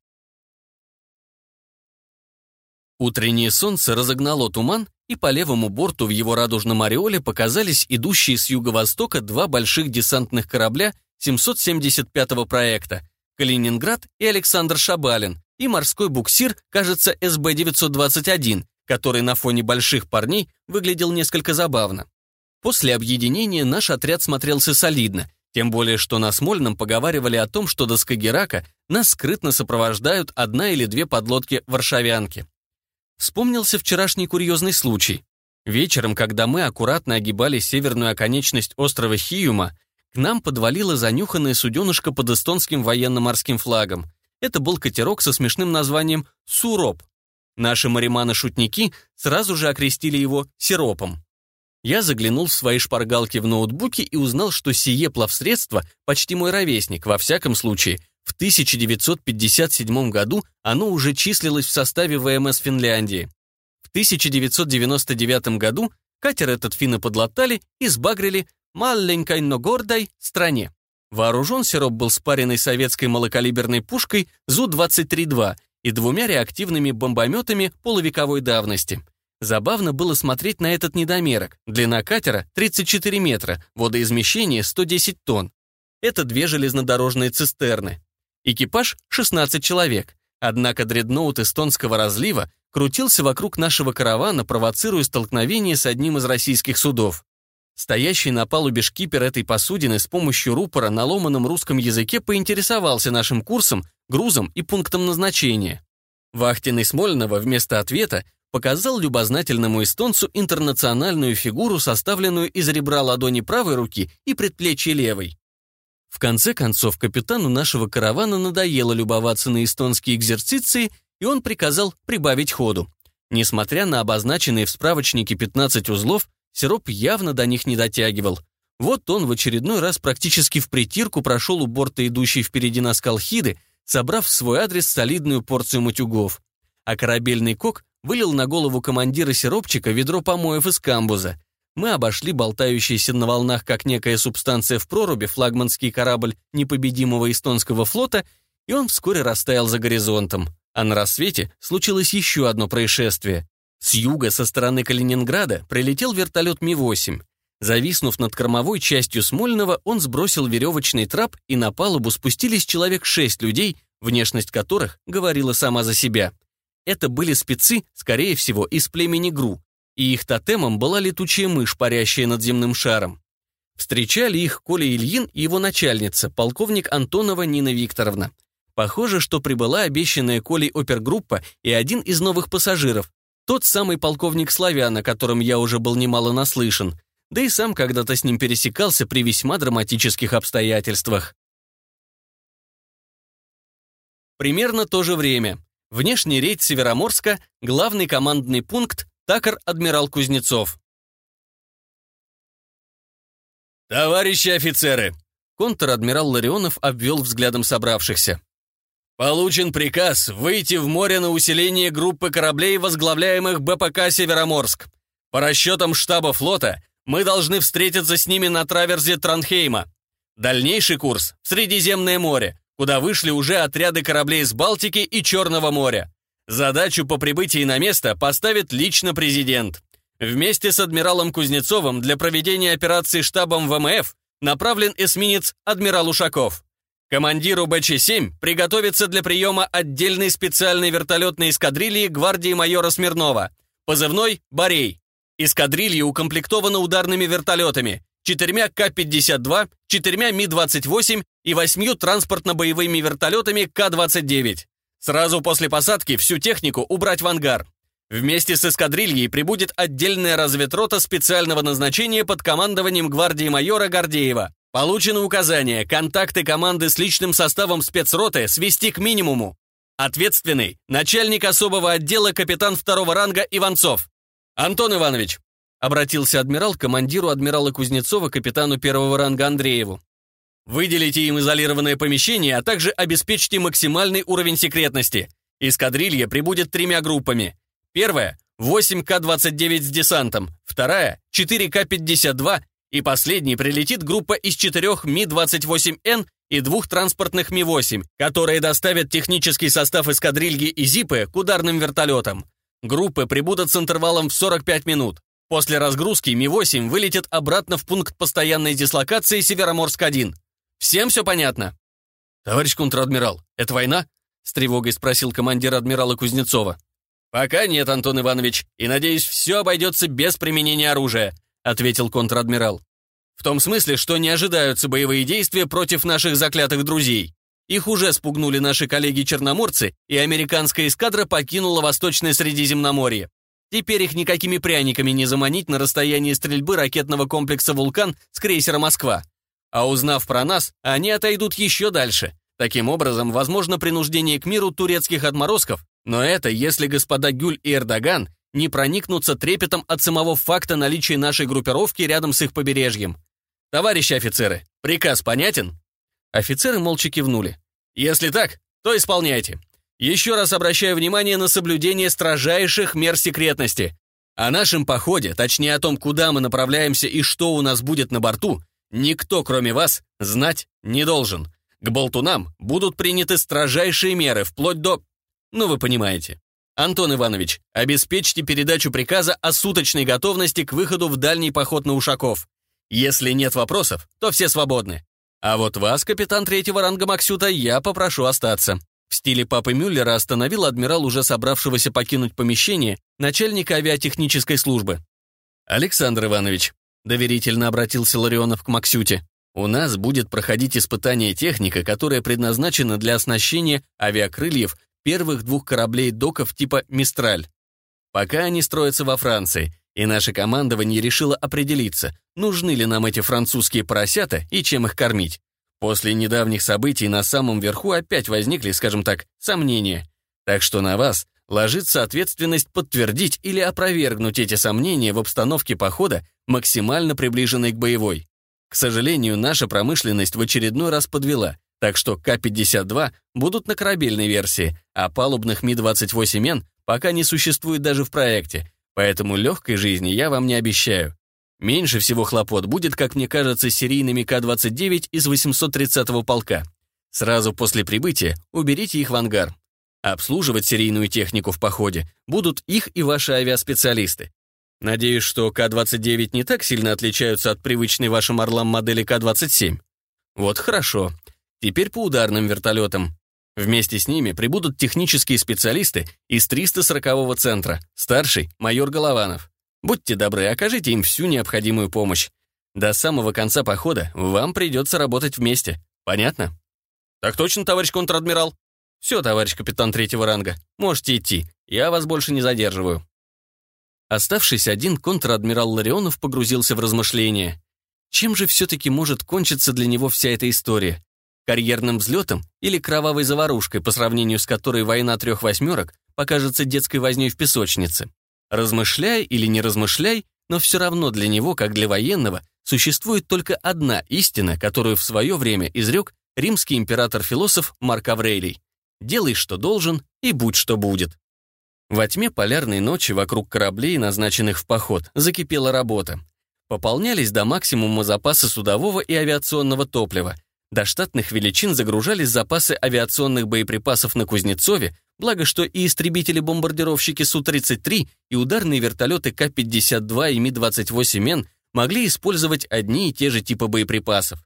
Утреннее солнце разогнало туман, и по левому борту в его радужном ореоле показались идущие с юго-востока два больших десантных корабля 775-го проекта «Калининград» и «Александр Шабалин», и морской буксир, кажется, СБ-921, который на фоне больших парней выглядел несколько забавно. После объединения наш отряд смотрелся солидно, тем более что на Смольном поговаривали о том, что до Скагерака нас скрытно сопровождают одна или две подлодки варшавянки. Вспомнился вчерашний курьезный случай. Вечером, когда мы аккуратно огибали северную оконечность острова Хиюма, к нам подвалило занюханное суденышка под эстонским военно-морским флагом. Это был катерок со смешным названием «Суроп». Наши мариманы-шутники сразу же окрестили его «Сиропом». Я заглянул в свои шпаргалки в ноутбуке и узнал, что сие плавсредство почти мой ровесник, во всяком случае. В 1957 году оно уже числилось в составе ВМС Финляндии. В 1999 году катер этот финны подлатали и сбагрили маленькой, но гордой стране. Вооружен сироп был спаренной советской малокалиберной пушкой Зу-23-2 и двумя реактивными бомбометами полувековой давности. Забавно было смотреть на этот недомерок. Длина катера 34 метра, водоизмещение 110 тонн. Это две железнодорожные цистерны. Экипаж 16 человек. Однако дредноут эстонского разлива крутился вокруг нашего каравана, провоцируя столкновение с одним из российских судов. Стоящий на палубе шкипер этой посудины с помощью рупора на ломаном русском языке поинтересовался нашим курсом, грузом и пунктом назначения. Вахтенный Смольного вместо ответа показал любознательному эстонцу интернациональную фигуру, составленную из ребра ладони правой руки и предплечья левой. В конце концов, капитану нашего каравана надоело любоваться на эстонские экзерциции, и он приказал прибавить ходу. Несмотря на обозначенные в справочнике 15 узлов, Сироп явно до них не дотягивал. Вот он в очередной раз практически в притирку прошел у борта идущей впереди нас колхиды, собрав в свой адрес солидную порцию матюгов. А корабельный кок вылил на голову командира сиропчика ведро помоев из камбуза. Мы обошли болтающийся на волнах как некая субстанция в проруби флагманский корабль непобедимого эстонского флота, и он вскоре растаял за горизонтом. А на рассвете случилось еще одно происшествие. С юга, со стороны Калининграда, прилетел вертолет Ми-8. Зависнув над кормовой частью Смольного, он сбросил веревочный трап, и на палубу спустились человек шесть людей, внешность которых говорила сама за себя. Это были спецы, скорее всего, из племени Гру, и их тотемом была летучая мышь, парящая над земным шаром. Встречали их Коля Ильин и его начальница, полковник Антонова Нина Викторовна. Похоже, что прибыла обещанная Колей опергруппа и один из новых пассажиров, тот самый полковник Славян, о котором я уже был немало наслышан, да и сам когда-то с ним пересекался при весьма драматических обстоятельствах. Примерно то же время. Внешний рейд Североморска, главный командный пункт Такар-адмирал Кузнецов. «Товарищи офицеры!» Контр-адмирал Ларионов обвел взглядом собравшихся. Получен приказ выйти в море на усиление группы кораблей, возглавляемых БПК «Североморск». По расчетам штаба флота, мы должны встретиться с ними на траверзе Транхейма. Дальнейший курс – Средиземное море, куда вышли уже отряды кораблей с Балтики и Черного моря. Задачу по прибытии на место поставит лично президент. Вместе с адмиралом Кузнецовым для проведения операции штабом ВМФ направлен эсминец «Адмирал Ушаков». Командиру БЧ-7 приготовится для приема отдельной специальной вертолетной эскадрильи гвардии майора Смирнова. Позывной «Борей». Эскадрилья укомплектована ударными вертолетами, четырьмя К-52, четырьмя Ми-28 и восьмью транспортно-боевыми вертолетами К-29. Сразу после посадки всю технику убрать в ангар. Вместе с эскадрильей прибудет отдельная разведрота специального назначения под командованием гвардии майора Гордеева. Получено указание контакты команды с личным составом спецроты свести к минимуму. Ответственный – начальник особого отдела капитан второго ранга Иванцов. Антон Иванович, обратился адмирал к командиру адмирала Кузнецова капитану первого ранга Андрееву. Выделите им изолированное помещение, а также обеспечьте максимальный уровень секретности. Эскадрилья прибудет тремя группами. Первая – 8К-29 с десантом, вторая – 4К-52 и последней прилетит группа из четырех Ми-28Н и двух транспортных Ми-8, которые доставят технический состав эскадрильи и ЗИПы к ударным вертолетам. Группы прибудут с интервалом в 45 минут. После разгрузки Ми-8 вылетит обратно в пункт постоянной дислокации Североморск-1. Всем все понятно? «Товарищ контр-адмирал, это война?» — с тревогой спросил командир адмирала Кузнецова. «Пока нет, Антон Иванович, и, надеюсь, все обойдется без применения оружия. — ответил контр-адмирал. «В том смысле, что не ожидаются боевые действия против наших заклятых друзей. Их уже спугнули наши коллеги-черноморцы, и американская эскадра покинула Восточное Средиземноморье. Теперь их никакими пряниками не заманить на расстоянии стрельбы ракетного комплекса «Вулкан» с крейсера «Москва». А узнав про нас, они отойдут еще дальше. Таким образом, возможно принуждение к миру турецких отморозков, но это если господа Гюль и Эрдоган не проникнуться трепетом от самого факта наличия нашей группировки рядом с их побережьем. Товарищи офицеры, приказ понятен? Офицеры молча кивнули. Если так, то исполняйте. Еще раз обращаю внимание на соблюдение строжайших мер секретности. О нашем походе, точнее о том, куда мы направляемся и что у нас будет на борту, никто, кроме вас, знать не должен. К болтунам будут приняты строжайшие меры, вплоть до... Ну, вы понимаете. Антон Иванович, обеспечьте передачу приказа о суточной готовности к выходу в дальний поход на Ушаков. Если нет вопросов, то все свободны. А вот вас, капитан третьего ранга Максюта, я попрошу остаться». В стиле папы Мюллера остановил адмирал, уже собравшегося покинуть помещение, начальника авиатехнической службы. «Александр Иванович», — доверительно обратился Ларионов к Максюте, «у нас будет проходить испытание техника, которая предназначена для оснащения авиакрыльев первых двух кораблей доков типа «Мистраль». Пока они строятся во Франции, и наше командование решило определиться, нужны ли нам эти французские поросята и чем их кормить. После недавних событий на самом верху опять возникли, скажем так, сомнения. Так что на вас ложится ответственность подтвердить или опровергнуть эти сомнения в обстановке похода, максимально приближенной к боевой. К сожалению, наша промышленность в очередной раз подвела, так что К-52 будут на корабельной версии, а палубных Ми-28Н пока не существует даже в проекте, поэтому легкой жизни я вам не обещаю. Меньше всего хлопот будет, как мне кажется, с серийными К-29 из 830-го полка. Сразу после прибытия уберите их в ангар. Обслуживать серийную технику в походе будут их и ваши авиаспециалисты. Надеюсь, что К-29 не так сильно отличаются от привычной вашим «Орлам» модели К-27. Вот хорошо. Теперь по ударным вертолетам. Вместе с ними прибудут технические специалисты из 340-го центра, старший майор Голованов. Будьте добры, окажите им всю необходимую помощь. До самого конца похода вам придется работать вместе. Понятно? Так точно, товарищ контр-адмирал. Все, товарищ капитан третьего ранга, можете идти. Я вас больше не задерживаю. Оставшись один, контр-адмирал Ларионов погрузился в размышления. Чем же все-таки может кончиться для него вся эта история? карьерным взлетом или кровавой заварушкой, по сравнению с которой война трех восьмерок покажется детской возней в песочнице. Размышляй или не размышляй, но все равно для него, как для военного, существует только одна истина, которую в свое время изрек римский император-философ Марк Аврелий. «Делай, что должен, и будь, что будет». Во тьме полярной ночи вокруг кораблей, назначенных в поход, закипела работа. Пополнялись до максимума запасы судового и авиационного топлива, до штатных величин загружались запасы авиационных боеприпасов на Кузнецове, благо что и истребители-бомбардировщики Су-33 и ударные вертолеты К-52 и Ми-28Н могли использовать одни и те же типы боеприпасов.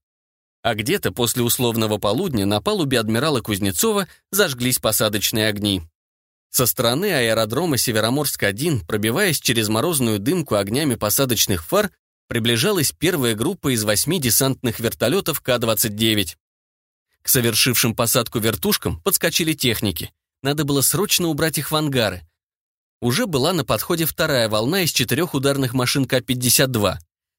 А где-то после условного полудня на палубе адмирала Кузнецова зажглись посадочные огни. Со стороны аэродрома Североморск-1, пробиваясь через морозную дымку огнями посадочных фар, приближалась первая группа из восьми десантных вертолетов К-29. К совершившим посадку вертушкам подскочили техники. Надо было срочно убрать их в ангары. Уже была на подходе вторая волна из четырех ударных машин К-52.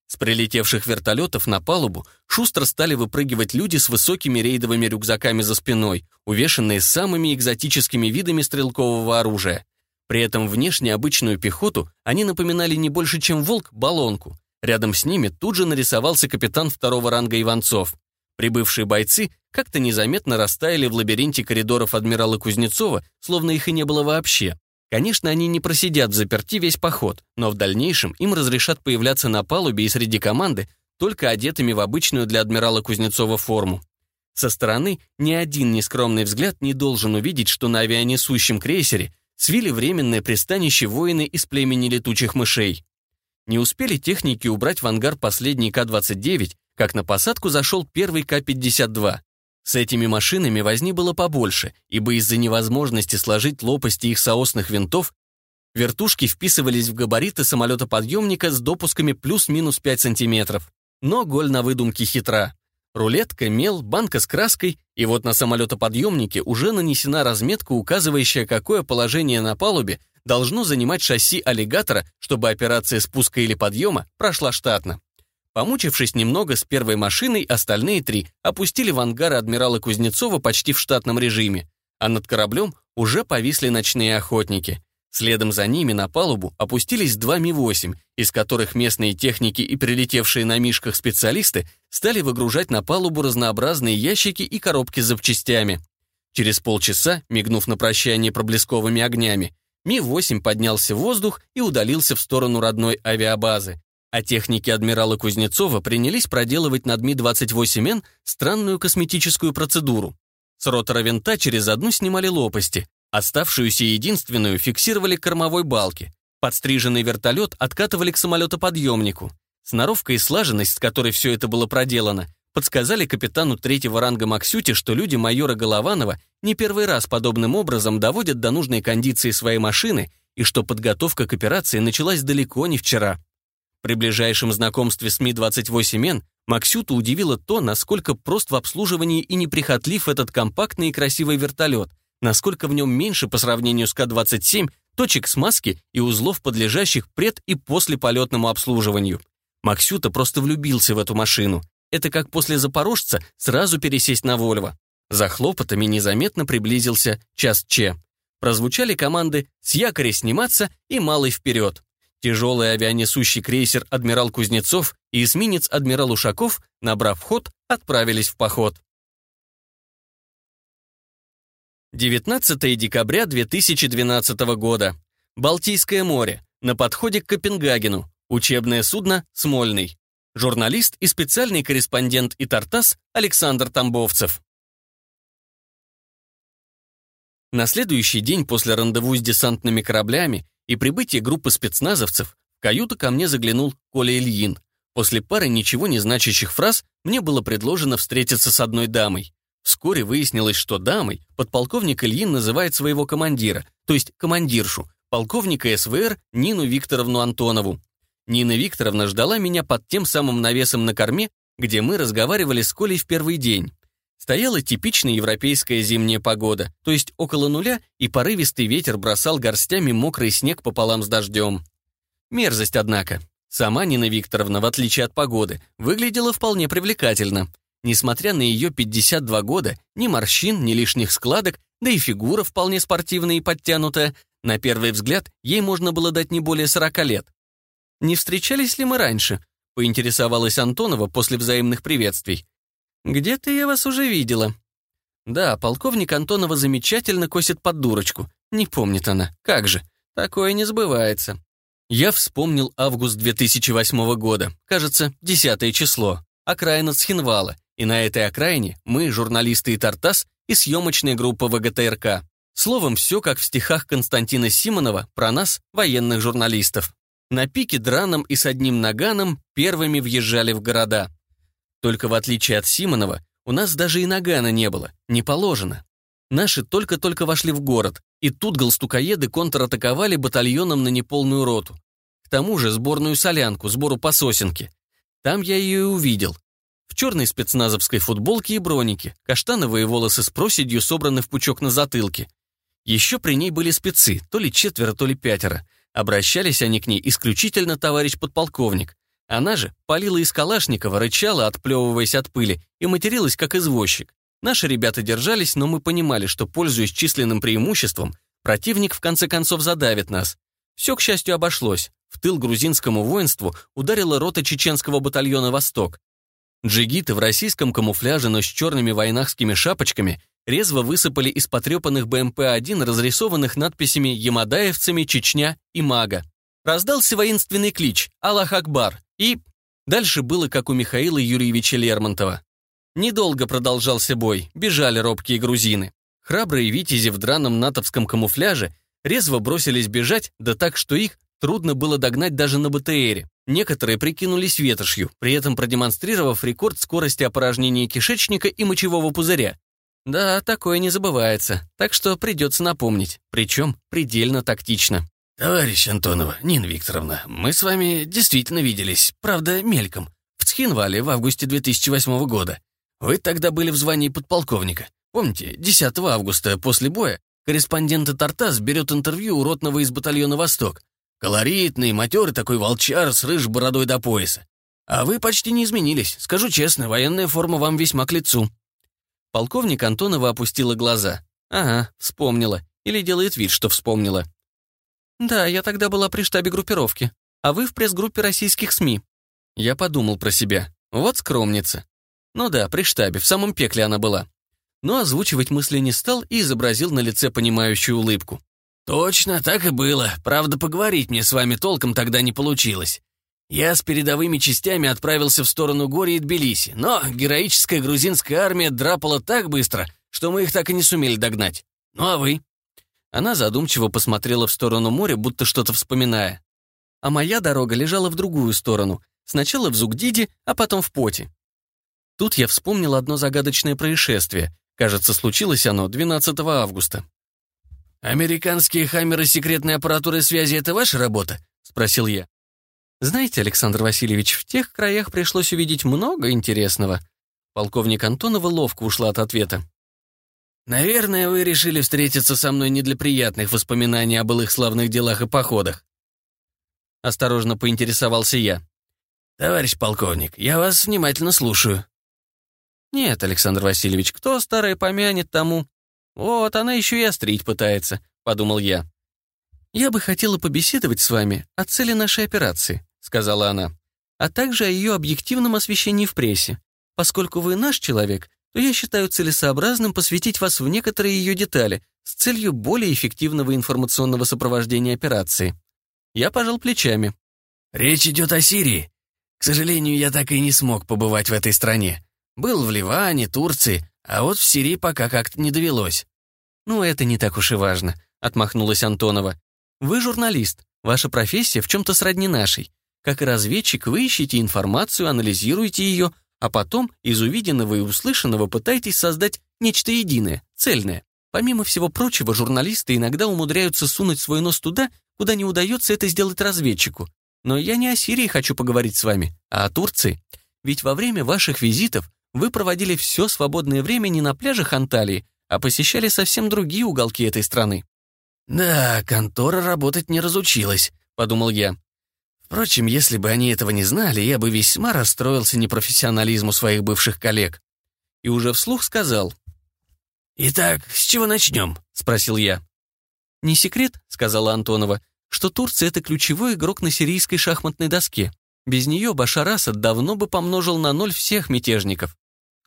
С прилетевших вертолетов на палубу шустро стали выпрыгивать люди с высокими рейдовыми рюкзаками за спиной, увешанные самыми экзотическими видами стрелкового оружия. При этом внешне обычную пехоту они напоминали не больше, чем волк, баллонку. Рядом с ними тут же нарисовался капитан второго ранга Иванцов. Прибывшие бойцы как-то незаметно растаяли в лабиринте коридоров адмирала Кузнецова, словно их и не было вообще. Конечно, они не просидят в заперти весь поход, но в дальнейшем им разрешат появляться на палубе и среди команды только одетыми в обычную для адмирала Кузнецова форму. Со стороны ни один нескромный взгляд не должен увидеть, что на авианесущем крейсере свили временное пристанище воины из племени летучих мышей. Не успели техники убрать в ангар последний К-29, как на посадку зашел первый К-52. С этими машинами возни было побольше, ибо из-за невозможности сложить лопасти их соосных винтов вертушки вписывались в габариты самолета-подъемника с допусками плюс-минус 5 сантиметров. Но голь на выдумке хитра. Рулетка, мел, банка с краской, и вот на самолетоподъемнике уже нанесена разметка, указывающая, какое положение на палубе должно занимать шасси аллигатора, чтобы операция спуска или подъема прошла штатно. Помучившись немного с первой машиной, остальные три опустили в ангары адмирала Кузнецова почти в штатном режиме, а над кораблем уже повисли ночные охотники. Следом за ними на палубу опустились два Ми-8, из которых местные техники и прилетевшие на мишках специалисты стали выгружать на палубу разнообразные ящики и коробки с запчастями. Через полчаса, мигнув на прощание проблесковыми огнями, Ми-8 поднялся в воздух и удалился в сторону родной авиабазы, а техники адмирала Кузнецова принялись проделывать над Ми-28Н странную косметическую процедуру. С ротора винта через одну снимали лопасти, оставшуюся единственную фиксировали к кормовой балке, подстриженный вертолет откатывали к самолетоподъемнику. Сноровка и слаженность, с которой все это было проделано, подсказали капитану третьего ранга Максюте, что люди майора Голованова не первый раз подобным образом доводят до нужной кондиции своей машины и что подготовка к операции началась далеко не вчера. При ближайшем знакомстве с Ми-28Н Максюту удивило то, насколько прост в обслуживании и неприхотлив этот компактный и красивый вертолет, насколько в нем меньше по сравнению с К-27 точек смазки и узлов, подлежащих пред- и послеполетному обслуживанию. Максюта просто влюбился в эту машину. Это как после «Запорожца» сразу пересесть на «Вольво». За хлопотами незаметно приблизился час Че. Прозвучали команды «С якоря сниматься» и «Малый вперед». Тяжелый авианесущий крейсер «Адмирал Кузнецов» и эсминец «Адмирал Ушаков», набрав ход, отправились в поход. 19 декабря 2012 года. Балтийское море. На подходе к Копенгагену. Учебное судно «Смольный». Журналист и специальный корреспондент и Тартас Александр Тамбовцев. На следующий день после рандеву с десантными кораблями и прибытия группы спецназовцев в каюту ко мне заглянул Коля Ильин. После пары ничего не значащих фраз мне было предложено встретиться с одной дамой. Вскоре выяснилось, что дамой подполковник Ильин называет своего командира, то есть командиршу, полковника СВР Нину Викторовну Антонову. Нина Викторовна ждала меня под тем самым навесом на корме, где мы разговаривали с Колей в первый день. Стояла типичная европейская зимняя погода, то есть около нуля, и порывистый ветер бросал горстями мокрый снег пополам с дождем. Мерзость, однако. Сама Нина Викторовна, в отличие от погоды, выглядела вполне привлекательно. Несмотря на ее 52 года, ни морщин, ни лишних складок, да и фигура вполне спортивная и подтянутая, на первый взгляд ей можно было дать не более 40 лет. «Не встречались ли мы раньше?» — поинтересовалась Антонова после взаимных приветствий. «Где-то я вас уже видела». «Да, полковник Антонова замечательно косит под дурочку. Не помнит она. Как же? Такое не сбывается». Я вспомнил август 2008 года, кажется, 10 число, окраина Цхинвала, и на этой окраине мы, журналисты и Тартас, и съемочная группа ВГТРК. Словом, все как в стихах Константина Симонова про нас, военных журналистов. На пике драном и с одним наганом первыми въезжали в города. Только в отличие от Симонова, у нас даже и нагана не было, не положено. Наши только-только вошли в город, и тут галстукоеды контратаковали батальоном на неполную роту. К тому же сборную солянку, сбору по сосенке. Там я ее и увидел. В черной спецназовской футболке и бронике, каштановые волосы с проседью собраны в пучок на затылке. Еще при ней были спецы, то ли четверо, то ли пятеро. Обращались они к ней исключительно товарищ подполковник, она же палила из Калашникова, рычала, отплевываясь от пыли, и материлась, как извозчик. Наши ребята держались, но мы понимали, что, пользуясь численным преимуществом, противник в конце концов задавит нас. Все, к счастью, обошлось. В тыл грузинскому воинству ударила рота чеченского батальона «Восток». Джигиты в российском камуфляже, но с черными войнахскими шапочками резво высыпали из потрепанных БМП-1, разрисованных надписями «Ямадаевцами», «Чечня» и «Мага». Раздался воинственный клич «Аллах Акбар» и... Дальше было, как у Михаила Юрьевича Лермонтова. Недолго продолжался бой, бежали робкие грузины. Храбрые витязи в драном натовском камуфляже резво бросились бежать, да так, что их трудно было догнать даже на БТРе. Некоторые прикинулись ветошью, при этом продемонстрировав рекорд скорости опорожнения кишечника и мочевого пузыря. Да, такое не забывается, так что придется напомнить, причем предельно тактично. «Товарищ Антонова, Нина Викторовна, мы с вами действительно виделись, правда, мельком, в Цхинвале в августе 2008 года. Вы тогда были в звании подполковника. Помните, 10 августа после боя корреспондента Тартас берет интервью у ротного из батальона «Восток». Колоритный, матерый такой волчар с рыжей бородой до пояса. А вы почти не изменились. Скажу честно, военная форма вам весьма к лицу». Полковник Антонова опустила глаза. «Ага, вспомнила. Или делает вид, что вспомнила». «Да, я тогда была при штабе группировки, а вы в пресс-группе российских СМИ». Я подумал про себя. Вот скромница. Ну да, при штабе, в самом пекле она была. Но озвучивать мысли не стал и изобразил на лице понимающую улыбку. «Точно, так и было. Правда, поговорить мне с вами толком тогда не получилось. Я с передовыми частями отправился в сторону Гори и Тбилиси, но героическая грузинская армия драпала так быстро, что мы их так и не сумели догнать. Ну а вы?» Она задумчиво посмотрела в сторону моря, будто что-то вспоминая. А моя дорога лежала в другую сторону, сначала в Зугдиде, а потом в Поте. Тут я вспомнил одно загадочное происшествие. Кажется, случилось оно 12 августа. «Американские хаммеры секретной аппаратуры связи — это ваша работа?» — спросил я. «Знаете, Александр Васильевич, в тех краях пришлось увидеть много интересного». Полковник Антонова ловко ушла от ответа. Наверное, вы решили встретиться со мной не для приятных воспоминаний о былых славных делах и походах. Осторожно поинтересовался я. Товарищ полковник, я вас внимательно слушаю. Нет, Александр Васильевич, кто старое помянет тому? Вот, она еще и острить пытается, подумал я. Я бы хотела побеседовать с вами о цели нашей операции, сказала она, а также о ее объективном освещении в прессе. Поскольку вы наш человек, то я считаю целесообразным посвятить вас в некоторые ее детали с целью более эффективного информационного сопровождения операции. Я пожал плечами. «Речь идет о Сирии. К сожалению, я так и не смог побывать в этой стране. Был в Ливане, Турции, а вот в Сирии пока как-то не довелось». «Ну, это не так уж и важно», — отмахнулась Антонова. «Вы журналист. Ваша профессия в чем-то сродни нашей. Как и разведчик, вы ищете информацию, анализируете ее, а потом из увиденного и услышанного пытайтесь создать нечто единое, цельное. Помимо всего прочего, журналисты иногда умудряются сунуть свой нос туда, куда не удается это сделать разведчику. Но я не о Сирии хочу поговорить с вами, а о Турции. Ведь во время ваших визитов вы проводили все свободное время не на пляжах Анталии, а посещали совсем другие уголки этой страны. «Да, контора работать не разучилась», — подумал я. Впрочем, если бы они этого не знали, я бы весьма расстроился непрофессионализму своих бывших коллег. И уже вслух сказал. «Итак, с чего начнем?» — спросил я. «Не секрет», — сказала Антонова, «что Турция — это ключевой игрок на сирийской шахматной доске. Без нее Башар Асад давно бы помножил на ноль всех мятежников.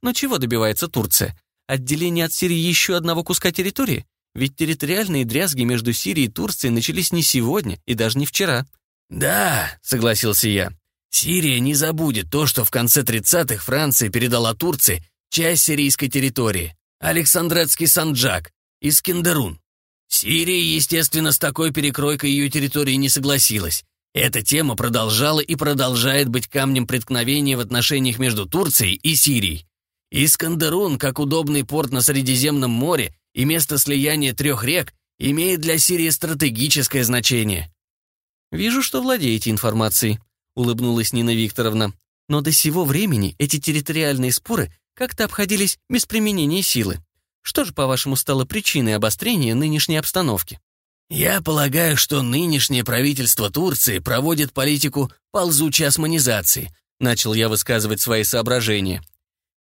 Но чего добивается Турция? Отделение от Сирии еще одного куска территории? Ведь территориальные дрязги между Сирией и Турцией начались не сегодня и даже не вчера. «Да», — согласился я. «Сирия не забудет то, что в конце 30-х Франция передала Турции часть сирийской территории, Александрецкий Санджак, Искендерун. Сирия, естественно, с такой перекройкой ее территории не согласилась. Эта тема продолжала и продолжает быть камнем преткновения в отношениях между Турцией и Сирией. Искандерун, как удобный порт на Средиземном море и место слияния трех рек, имеет для Сирии стратегическое значение. «Вижу, что владеете информацией», — улыбнулась Нина Викторовна. «Но до сего времени эти территориальные споры как-то обходились без применения силы. Что же, по-вашему, стало причиной обострения нынешней обстановки?» «Я полагаю, что нынешнее правительство Турции проводит политику ползучей османизации», начал я высказывать свои соображения.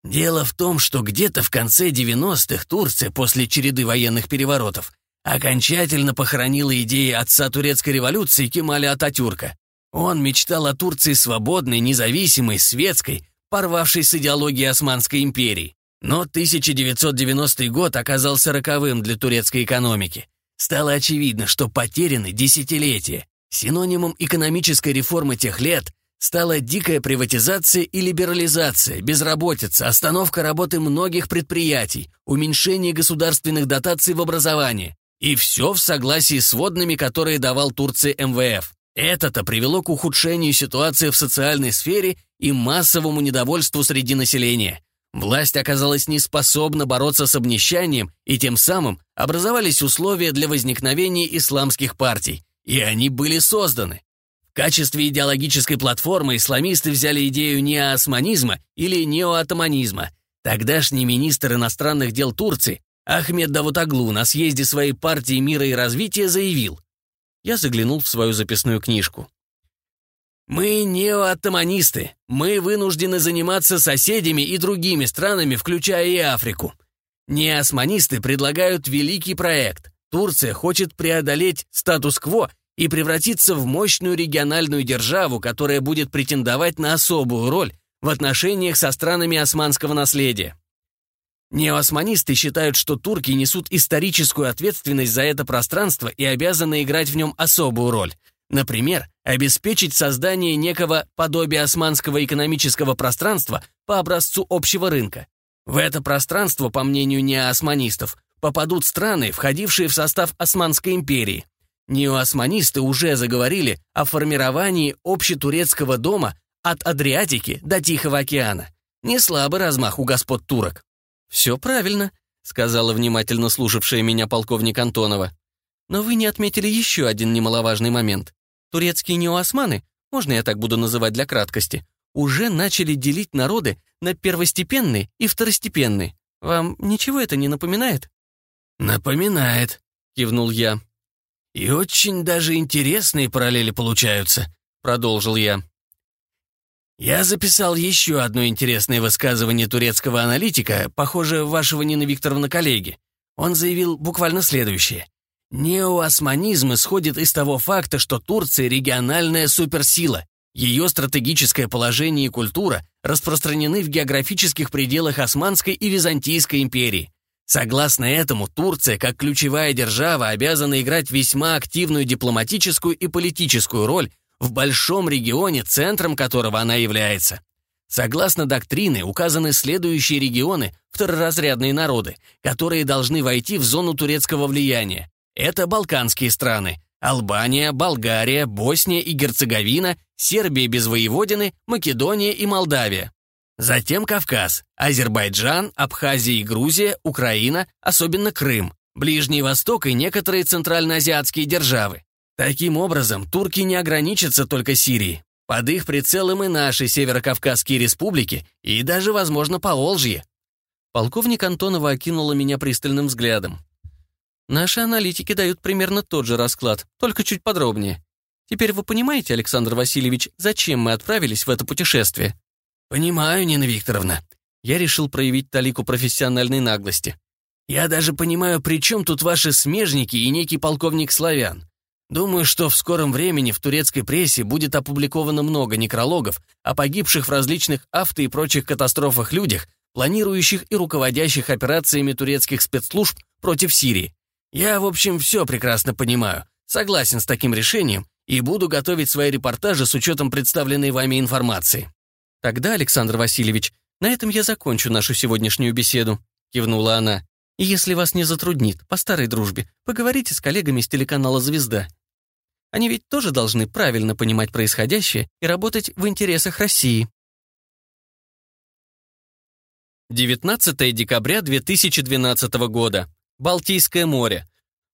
«Дело в том, что где-то в конце 90-х Турция после череды военных переворотов Окончательно похоронила идеи отца турецкой революции Кемаля Ататюрка. Он мечтал о Турции свободной, независимой, светской, порвавшей с идеологией Османской империи. Но 1990 год оказался роковым для турецкой экономики. Стало очевидно, что потеряны десятилетия. Синонимом экономической реформы тех лет стала дикая приватизация и либерализация, безработица, остановка работы многих предприятий, уменьшение государственных дотаций в образовании. И все в согласии с водными, которые давал Турции МВФ. Это-то привело к ухудшению ситуации в социальной сфере и массовому недовольству среди населения. Власть оказалась неспособна бороться с обнищанием, и тем самым образовались условия для возникновения исламских партий, и они были созданы. В качестве идеологической платформы исламисты взяли идею неоосманизма или неоатаманизма. Тогдашний министр иностранных дел Турции Ахмед Давутаглу на съезде своей партии мира и развития заявил. Я заглянул в свою записную книжку. «Мы не атоманисты. Мы вынуждены заниматься соседями и другими странами, включая и Африку. Неосманисты предлагают великий проект. Турция хочет преодолеть статус-кво и превратиться в мощную региональную державу, которая будет претендовать на особую роль в отношениях со странами османского наследия. Неосманисты считают, что турки несут историческую ответственность за это пространство и обязаны играть в нем особую роль. Например, обеспечить создание некого подобия османского экономического пространства по образцу общего рынка. В это пространство, по мнению неосманистов, попадут страны, входившие в состав Османской империи. Неоосманисты уже заговорили о формировании общетурецкого дома от Адриатики до Тихого океана. Не слабый размах у господ турок. «Все правильно», — сказала внимательно слушавшая меня полковник Антонова. «Но вы не отметили еще один немаловажный момент. Турецкие неоосманы, можно я так буду называть для краткости, уже начали делить народы на первостепенные и второстепенные. Вам ничего это не напоминает?» «Напоминает», — кивнул я. «И очень даже интересные параллели получаются», — продолжил я. Я записал еще одно интересное высказывание турецкого аналитика, похоже, вашего Нина Викторовна коллеги. Он заявил буквально следующее. Неоосманизм исходит из того факта, что Турция – региональная суперсила. Ее стратегическое положение и культура распространены в географических пределах Османской и Византийской империи. Согласно этому, Турция, как ключевая держава, обязана играть весьма активную дипломатическую и политическую роль в большом регионе, центром которого она является. Согласно доктрине, указаны следующие регионы, второразрядные народы, которые должны войти в зону турецкого влияния. Это балканские страны – Албания, Болгария, Босния и Герцеговина, Сербия без воеводины, Македония и Молдавия. Затем Кавказ, Азербайджан, Абхазия и Грузия, Украина, особенно Крым, Ближний Восток и некоторые центральноазиатские державы. Таким образом, турки не ограничатся только Сирией. Под их прицелом и наши северокавказские республики, и даже, возможно, Поволжье. Полковник Антонова окинула меня пристальным взглядом. Наши аналитики дают примерно тот же расклад, только чуть подробнее. Теперь вы понимаете, Александр Васильевич, зачем мы отправились в это путешествие? Понимаю, Нина Викторовна. Я решил проявить талику профессиональной наглости. Я даже понимаю, при чем тут ваши смежники и некий полковник славян. Думаю, что в скором времени в турецкой прессе будет опубликовано много некрологов о погибших в различных авто и прочих катастрофах людях, планирующих и руководящих операциями турецких спецслужб против Сирии. Я, в общем, все прекрасно понимаю, согласен с таким решением и буду готовить свои репортажи с учетом представленной вами информации. Тогда, Александр Васильевич, на этом я закончу нашу сегодняшнюю беседу, кивнула она. И если вас не затруднит, по старой дружбе, поговорите с коллегами с телеканала «Звезда». Они ведь тоже должны правильно понимать происходящее и работать в интересах России. 19 декабря 2012 года. Балтийское море.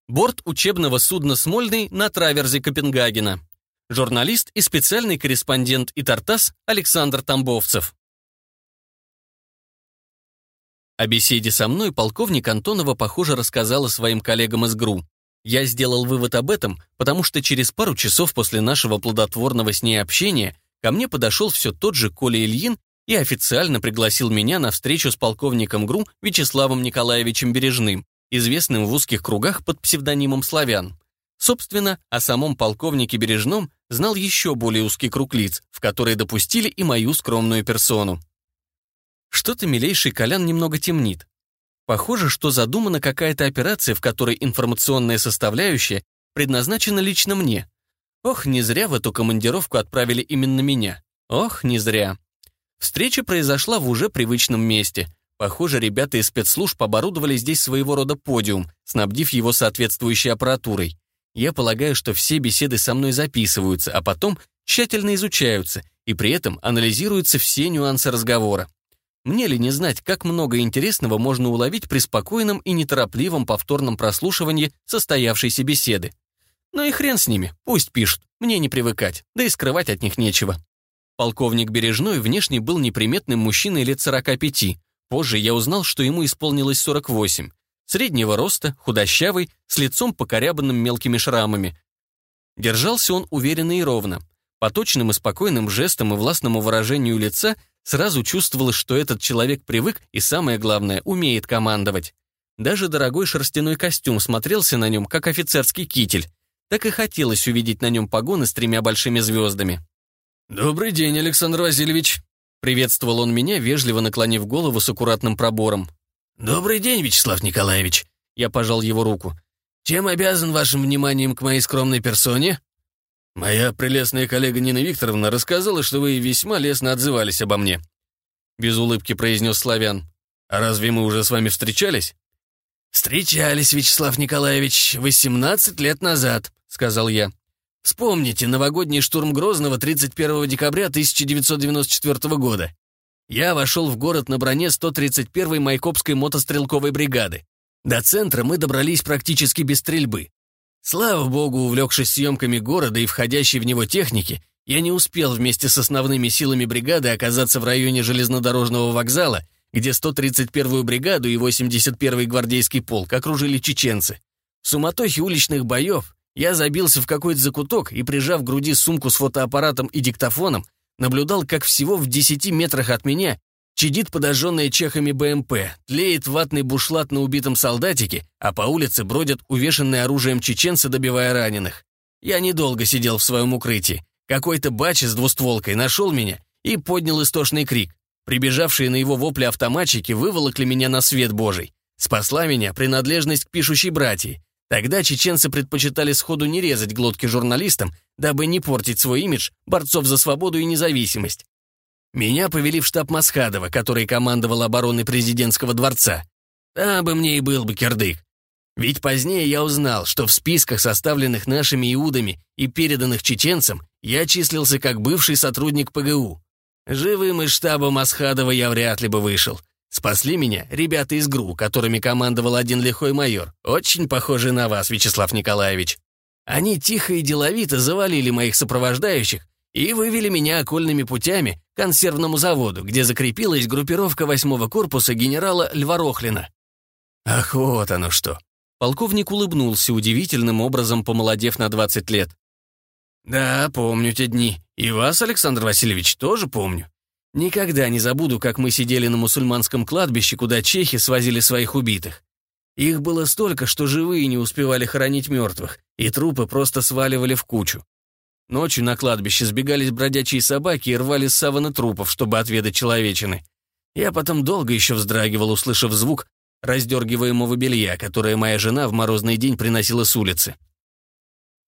Борт учебного судна «Смольный» на траверзе Копенгагена. Журналист и специальный корреспондент «Итартас» Александр Тамбовцев. О беседе со мной полковник Антонова, похоже, рассказала своим коллегам из ГРУ. Я сделал вывод об этом, потому что через пару часов после нашего плодотворного с ней общения ко мне подошел все тот же Коля Ильин и официально пригласил меня на встречу с полковником ГРУ Вячеславом Николаевичем Бережным, известным в узких кругах под псевдонимом «Славян». Собственно, о самом полковнике Бережном знал еще более узкий круг лиц, в который допустили и мою скромную персону. Что-то милейший Колян немного темнит. Похоже, что задумана какая-то операция, в которой информационная составляющая предназначена лично мне. Ох, не зря в эту командировку отправили именно меня. Ох, не зря. Встреча произошла в уже привычном месте. Похоже, ребята из спецслужб оборудовали здесь своего рода подиум, снабдив его соответствующей аппаратурой. Я полагаю, что все беседы со мной записываются, а потом тщательно изучаются, и при этом анализируются все нюансы разговора. Мне ли не знать, как много интересного можно уловить при спокойном и неторопливом повторном прослушивании состоявшейся беседы? Ну и хрен с ними, пусть пишут, мне не привыкать, да и скрывать от них нечего. Полковник Бережной внешне был неприметным мужчиной лет 45. Позже я узнал, что ему исполнилось 48. Среднего роста, худощавый, с лицом покорябанным мелкими шрамами. Держался он уверенно и ровно. По точным и спокойным жестам и властному выражению лица – Сразу чувствовалось, что этот человек привык и, самое главное, умеет командовать. Даже дорогой шерстяной костюм смотрелся на нем, как офицерский китель. Так и хотелось увидеть на нем погоны с тремя большими звездами. «Добрый день, Александр Васильевич!» Приветствовал он меня, вежливо наклонив голову с аккуратным пробором. «Добрый день, Вячеслав Николаевич!» Я пожал его руку. «Чем обязан вашим вниманием к моей скромной персоне?» «Моя прелестная коллега Нина Викторовна рассказала, что вы весьма лестно отзывались обо мне», — без улыбки произнес Славян. «А разве мы уже с вами встречались?» «Встречались, Вячеслав Николаевич, 18 лет назад», — сказал я. «Вспомните новогодний штурм Грозного 31 декабря 1994 года. Я вошел в город на броне 131-й Майкопской мотострелковой бригады. До центра мы добрались практически без стрельбы. Слава богу, увлекшись съемками города и входящей в него техники, я не успел вместе с основными силами бригады оказаться в районе железнодорожного вокзала, где 131-ю бригаду и 81-й гвардейский полк окружили чеченцы. В суматохе уличных боев я забился в какой-то закуток и, прижав к груди сумку с фотоаппаратом и диктофоном, наблюдал, как всего в 10 метрах от меня Чадит подожженная чехами БМП, тлеет ватный бушлат на убитом солдатике, а по улице бродят увешанные оружием чеченцы, добивая раненых. Я недолго сидел в своем укрытии. Какой-то бач с двустволкой нашел меня и поднял истошный крик. Прибежавшие на его вопли автоматчики выволокли меня на свет божий. Спасла меня принадлежность к пишущей братьи. Тогда чеченцы предпочитали сходу не резать глотки журналистам, дабы не портить свой имидж борцов за свободу и независимость. Меня повели в штаб Масхадова, который командовал обороной президентского дворца. Там бы мне и был бы кирдык. Ведь позднее я узнал, что в списках, составленных нашими иудами и переданных чеченцам, я числился как бывший сотрудник ПГУ. Живым из штаба Масхадова я вряд ли бы вышел. Спасли меня ребята из ГРУ, которыми командовал один лихой майор, очень похожий на вас, Вячеслав Николаевич. Они тихо и деловито завалили моих сопровождающих и вывели меня окольными путями консервному заводу, где закрепилась группировка восьмого корпуса генерала Льворохлина. Ах, вот оно что. Полковник улыбнулся, удивительным образом помолодев на 20 лет. «Да, помню те дни. И вас, Александр Васильевич, тоже помню. Никогда не забуду, как мы сидели на мусульманском кладбище, куда чехи свозили своих убитых. Их было столько, что живые не успевали хоронить мертвых, и трупы просто сваливали в кучу. Ночью на кладбище сбегались бродячие собаки и рвали саваны трупов, чтобы отведать человечины. Я потом долго еще вздрагивал, услышав звук раздергиваемого белья, которое моя жена в морозный день приносила с улицы.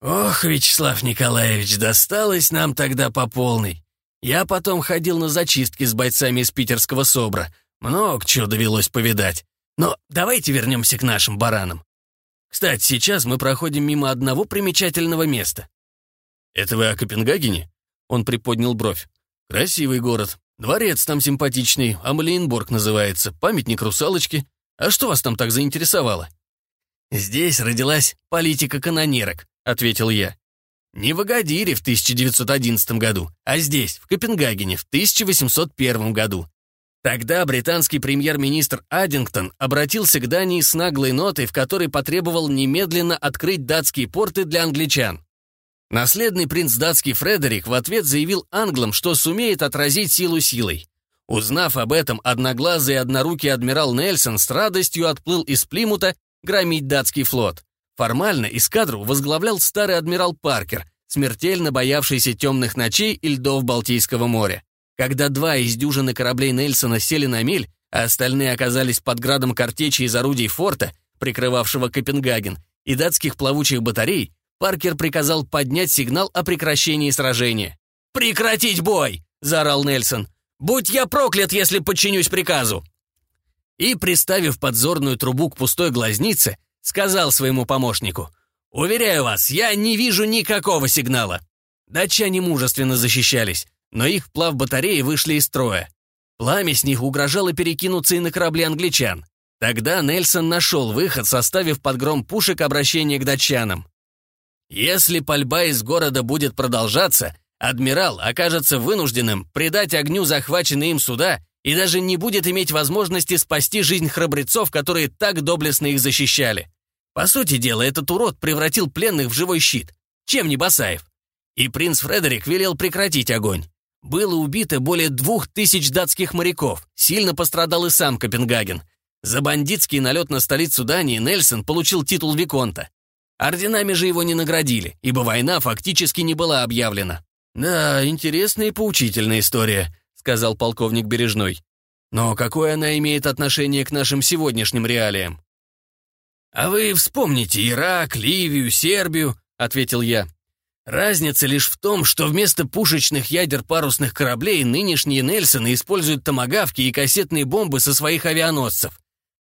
«Ох, Вячеслав Николаевич, досталось нам тогда по полной. Я потом ходил на зачистки с бойцами из питерского СОБРа. Много чего довелось повидать. Но давайте вернемся к нашим баранам. Кстати, сейчас мы проходим мимо одного примечательного места. «Это вы о Копенгагене?» Он приподнял бровь. «Красивый город. Дворец там симпатичный, Амалиенборг называется, памятник русалочки. А что вас там так заинтересовало?» «Здесь родилась политика канонерок», — ответил я. «Не в Агадире в 1911 году, а здесь, в Копенгагене, в 1801 году. Тогда британский премьер-министр Аддингтон обратился к Дании с наглой нотой, в которой потребовал немедленно открыть датские порты для англичан. Наследный принц датский Фредерик в ответ заявил англам, что сумеет отразить силу силой. Узнав об этом, одноглазый однорукий адмирал Нельсон с радостью отплыл из Плимута громить датский флот. Формально эскадру возглавлял старый адмирал Паркер, смертельно боявшийся темных ночей и льдов Балтийского моря. Когда два из дюжины кораблей Нельсона сели на мель, а остальные оказались под градом картечи из орудий форта, прикрывавшего Копенгаген, и датских плавучих батарей, Паркер приказал поднять сигнал о прекращении сражения. «Прекратить бой!» — заорал Нельсон. «Будь я проклят, если подчинюсь приказу!» И, приставив подзорную трубу к пустой глазнице, сказал своему помощнику. «Уверяю вас, я не вижу никакого сигнала!» Датчане мужественно защищались, но их плав-батареи вышли из строя. Пламя с них угрожало перекинуться и на корабли англичан. Тогда Нельсон нашел выход, составив под гром пушек обращение к датчанам. Если пальба из города будет продолжаться, адмирал окажется вынужденным предать огню захваченные им суда и даже не будет иметь возможности спасти жизнь храбрецов, которые так доблестно их защищали. По сути дела, этот урод превратил пленных в живой щит, чем не Басаев. И принц Фредерик велел прекратить огонь. Было убито более двух тысяч датских моряков, сильно пострадал и сам Копенгаген. За бандитский налет на столицу Дании Нельсон получил титул Виконта. Орденами же его не наградили, ибо война фактически не была объявлена. «Да, интересная и поучительная история», — сказал полковник Бережной. «Но какое она имеет отношение к нашим сегодняшним реалиям?» «А вы вспомните Ирак, Ливию, Сербию», — ответил я. «Разница лишь в том, что вместо пушечных ядер парусных кораблей нынешние Нельсоны используют томагавки и кассетные бомбы со своих авианосцев.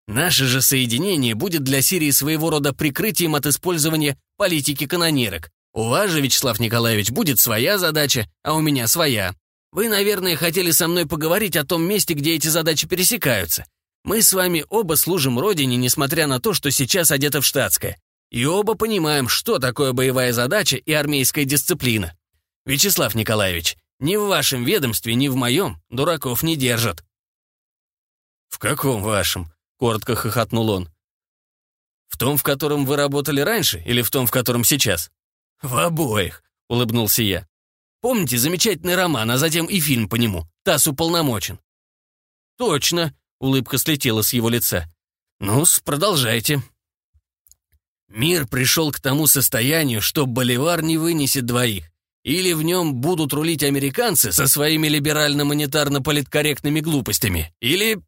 Наше же соединение будет для Сирии своего рода прикрытием от использования политики канонерок. У вас же, Вячеслав Николаевич, будет своя задача, а у меня своя. Вы, наверное, хотели со мной поговорить о том месте, где эти задачи пересекаются. Мы с вами оба служим Родине, несмотря на то, что сейчас одета в штатское. И оба понимаем, что такое боевая задача и армейская дисциплина. Вячеслав Николаевич, ни в вашем ведомстве, ни в моем дураков не держат». «В каком вашем?» — коротко хохотнул он. «В том, в котором вы работали раньше, или в том, в котором сейчас?» «В обоих», — улыбнулся я. «Помните замечательный роман, а затем и фильм по нему? «Тасс уполномочен». «Точно», — улыбка слетела с его лица. «Ну-с, продолжайте». Мир пришел к тому состоянию, что Боливар не вынесет двоих. Или в нем будут рулить американцы со своими либерально-монетарно-политкорректными глупостями, или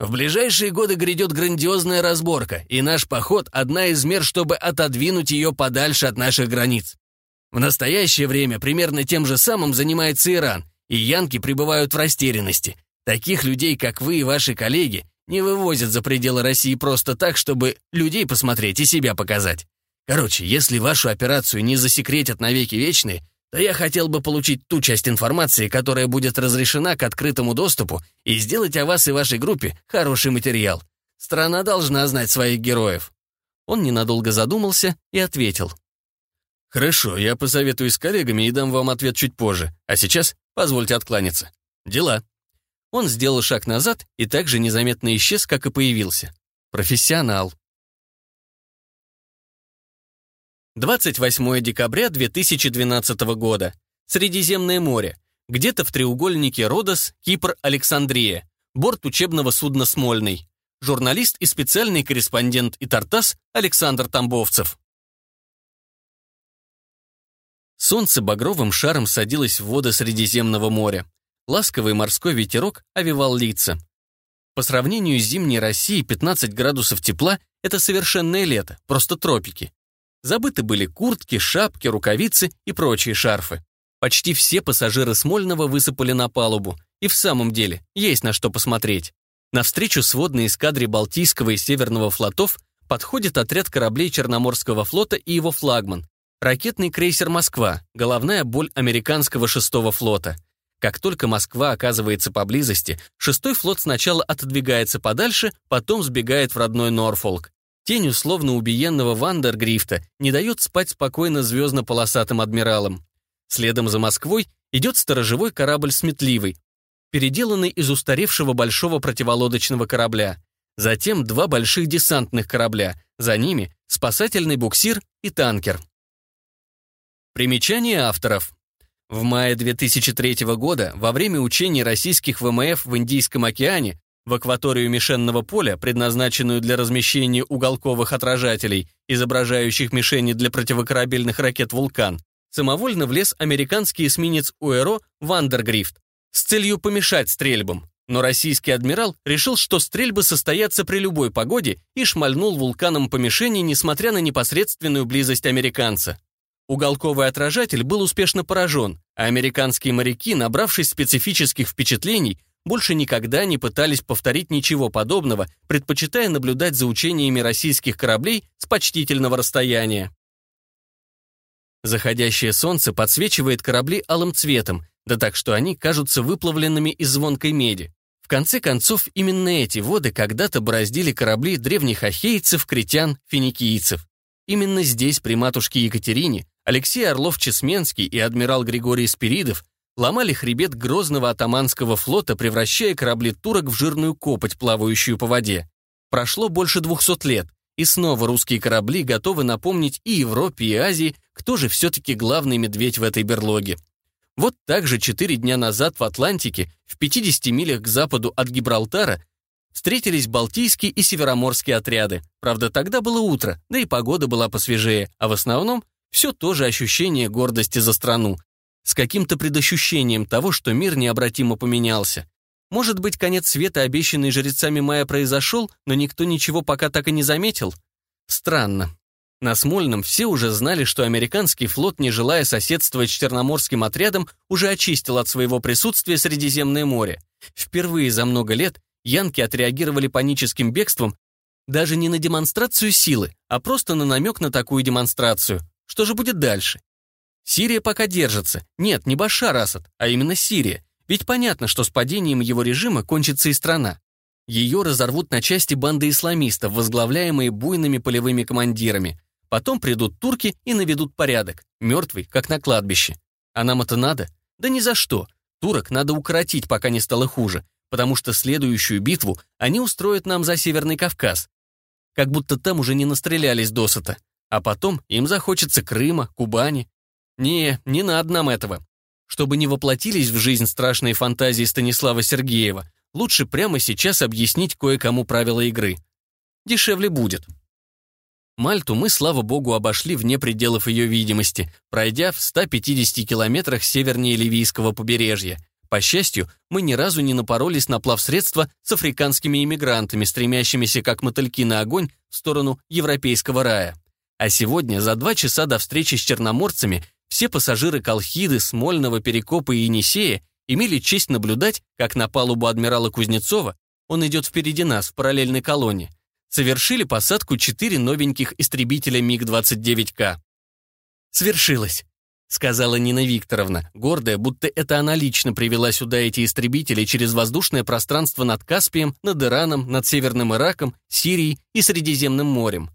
в ближайшие годы грядет грандиозная разборка, и наш поход – одна из мер, чтобы отодвинуть ее подальше от наших границ. В настоящее время примерно тем же самым занимается Иран, и янки пребывают в растерянности. Таких людей, как вы и ваши коллеги, не вывозят за пределы России просто так, чтобы людей посмотреть и себя показать. Короче, если вашу операцию не засекретят навеки веки вечные, то я хотел бы получить ту часть информации, которая будет разрешена к открытому доступу, и сделать о вас и вашей группе хороший материал. Страна должна знать своих героев». Он ненадолго задумался и ответил. «Хорошо, я посоветуюсь с коллегами и дам вам ответ чуть позже, а сейчас позвольте откланяться. Дела». Он сделал шаг назад и также незаметно исчез, как и появился. «Профессионал». 28 декабря 2012 года. Средиземное море. Где-то в треугольнике Родос, Кипр, Александрия. Борт учебного судна «Смольный». Журналист и специальный корреспондент «Итартас» Александр Тамбовцев. Солнце багровым шаром садилось в воды Средиземного моря. Ласковый морской ветерок овивал лица. По сравнению с зимней Россией 15 градусов тепла – это совершенное лето, просто тропики. Забыты были куртки, шапки, рукавицы и прочие шарфы. Почти все пассажиры Смольного высыпали на палубу, и в самом деле есть на что посмотреть. Навстречу сводной эскадре Балтийского и Северного флотов подходит отряд кораблей Черноморского флота и его флагман, ракетный крейсер «Москва», головная боль американского шестого флота. Как только Москва оказывается поблизости, шестой флот сначала отодвигается подальше, потом сбегает в родной Норфолк. Тень условно убиенного Вандергрифта не дает спать спокойно звездно-полосатым адмиралам. Следом за Москвой идет сторожевой корабль «Сметливый», переделанный из устаревшего большого противолодочного корабля. Затем два больших десантных корабля, за ними спасательный буксир и танкер. Примечание авторов. В мае 2003 года во время учений российских ВМФ в Индийском океане в акваторию мишенного поля, предназначенную для размещения уголковых отражателей, изображающих мишени для противокорабельных ракет «Вулкан», самовольно влез американский эсминец УРО «Вандергрифт» с целью помешать стрельбам. Но российский адмирал решил, что стрельбы состоятся при любой погоде и шмальнул вулканом по мишени, несмотря на непосредственную близость американца. Уголковый отражатель был успешно поражен, а американские моряки, набравшись специфических впечатлений, больше никогда не пытались повторить ничего подобного, предпочитая наблюдать за учениями российских кораблей с почтительного расстояния. Заходящее солнце подсвечивает корабли алым цветом, да так, что они кажутся выплавленными из звонкой меди. В конце концов, именно эти воды когда-то бороздили корабли древних ахейцев, критян, финикийцев. Именно здесь при матушке Екатерине Алексей Орлов-Чесменский и адмирал Григорий Спиридов ломали хребет грозного атаманского флота, превращая корабли турок в жирную копоть, плавающую по воде. Прошло больше 200 лет, и снова русские корабли готовы напомнить и Европе, и Азии, кто же все-таки главный медведь в этой берлоге. Вот так же 4 дня назад в Атлантике, в 50 милях к западу от Гибралтара, встретились Балтийские и Североморские отряды. Правда, тогда было утро, да и погода была посвежее, а в основном все то же ощущение гордости за страну, с каким-то предощущением того, что мир необратимо поменялся. Может быть, конец света, обещанный жрецами Мая, произошел, но никто ничего пока так и не заметил? Странно. На Смольном все уже знали, что американский флот, не желая соседствовать с Черноморским отрядом, уже очистил от своего присутствия Средиземное море. Впервые за много лет янки отреагировали паническим бегством даже не на демонстрацию силы, а просто на намек на такую демонстрацию. Что же будет дальше? Сирия пока держится. Нет, не Башар Асад, а именно Сирия. Ведь понятно, что с падением его режима кончится и страна. Ее разорвут на части банды исламистов, возглавляемые буйными полевыми командирами. Потом придут турки и наведут порядок, мертвый, как на кладбище. А нам это надо? Да ни за что. Турок надо укоротить, пока не стало хуже, потому что следующую битву они устроят нам за Северный Кавказ. Как будто там уже не настрелялись досыта. А потом им захочется Крыма, Кубани, не, не надо нам этого. Чтобы не воплотились в жизнь страшные фантазии Станислава Сергеева, лучше прямо сейчас объяснить кое-кому правила игры. Дешевле будет. Мальту мы, слава богу, обошли вне пределов ее видимости, пройдя в 150 километрах севернее Ливийского побережья. По счастью, мы ни разу не напоролись на плавсредства с африканскими иммигрантами, стремящимися как мотыльки на огонь в сторону европейского рая. А сегодня, за два часа до встречи с черноморцами, все пассажиры Колхиды, Смольного, Перекопа и Енисея имели честь наблюдать, как на палубу адмирала Кузнецова, он идет впереди нас в параллельной колонне, совершили посадку четыре новеньких истребителя МиГ-29К. «Свершилось», — сказала Нина Викторовна, гордая, будто это она лично привела сюда эти истребители через воздушное пространство над Каспием, над Ираном, над Северным Ираком, Сирией и Средиземным морем.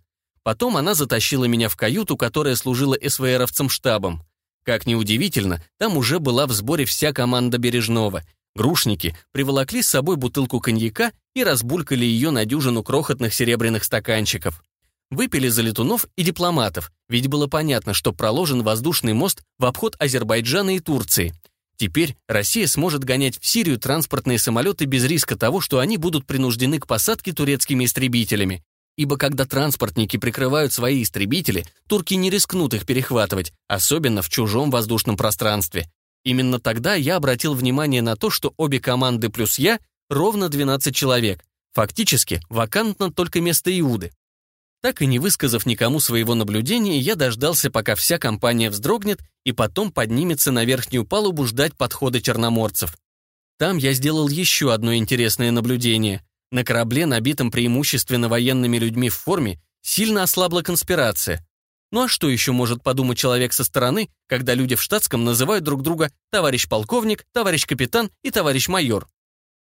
Потом она затащила меня в каюту, которая служила СВРовцам штабом. Как ни удивительно, там уже была в сборе вся команда Бережного. Грушники приволокли с собой бутылку коньяка и разбулькали ее на дюжину крохотных серебряных стаканчиков. Выпили за летунов и дипломатов, ведь было понятно, что проложен воздушный мост в обход Азербайджана и Турции. Теперь Россия сможет гонять в Сирию транспортные самолеты без риска того, что они будут принуждены к посадке турецкими истребителями ибо когда транспортники прикрывают свои истребители, турки не рискнут их перехватывать, особенно в чужом воздушном пространстве. Именно тогда я обратил внимание на то, что обе команды плюс я ровно 12 человек. Фактически, вакантно только место Иуды. Так и не высказав никому своего наблюдения, я дождался, пока вся компания вздрогнет и потом поднимется на верхнюю палубу ждать подхода черноморцев. Там я сделал еще одно интересное наблюдение. На корабле, набитом преимущественно военными людьми в форме, сильно ослабла конспирация. Ну а что еще может подумать человек со стороны, когда люди в штатском называют друг друга «товарищ полковник», «товарищ капитан» и «товарищ майор»?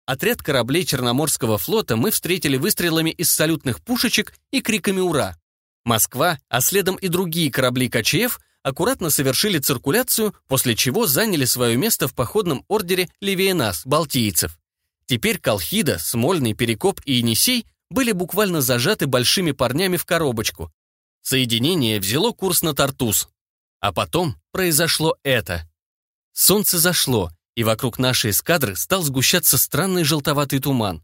Отряд кораблей Черноморского флота мы встретили выстрелами из салютных пушечек и криками «Ура!». Москва, а следом и другие корабли КЧФ аккуратно совершили циркуляцию, после чего заняли свое место в походном ордере левее нас, балтийцев. Теперь Колхида, Смольный, Перекоп и Енисей были буквально зажаты большими парнями в коробочку. Соединение взяло курс на Тартус. А потом произошло это. Солнце зашло, и вокруг нашей эскадры стал сгущаться странный желтоватый туман.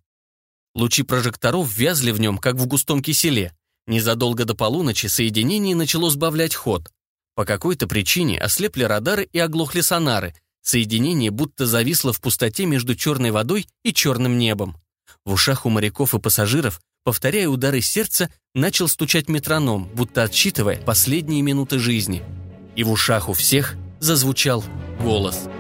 Лучи прожекторов вязли в нем, как в густом киселе. Незадолго до полуночи соединение начало сбавлять ход. По какой-то причине ослепли радары и оглохли сонары — Соединение будто зависло в пустоте между черной водой и черным небом. В ушах у моряков и пассажиров, повторяя удары сердца, начал стучать метроном, будто отсчитывая последние минуты жизни. И в ушах у всех зазвучал голос –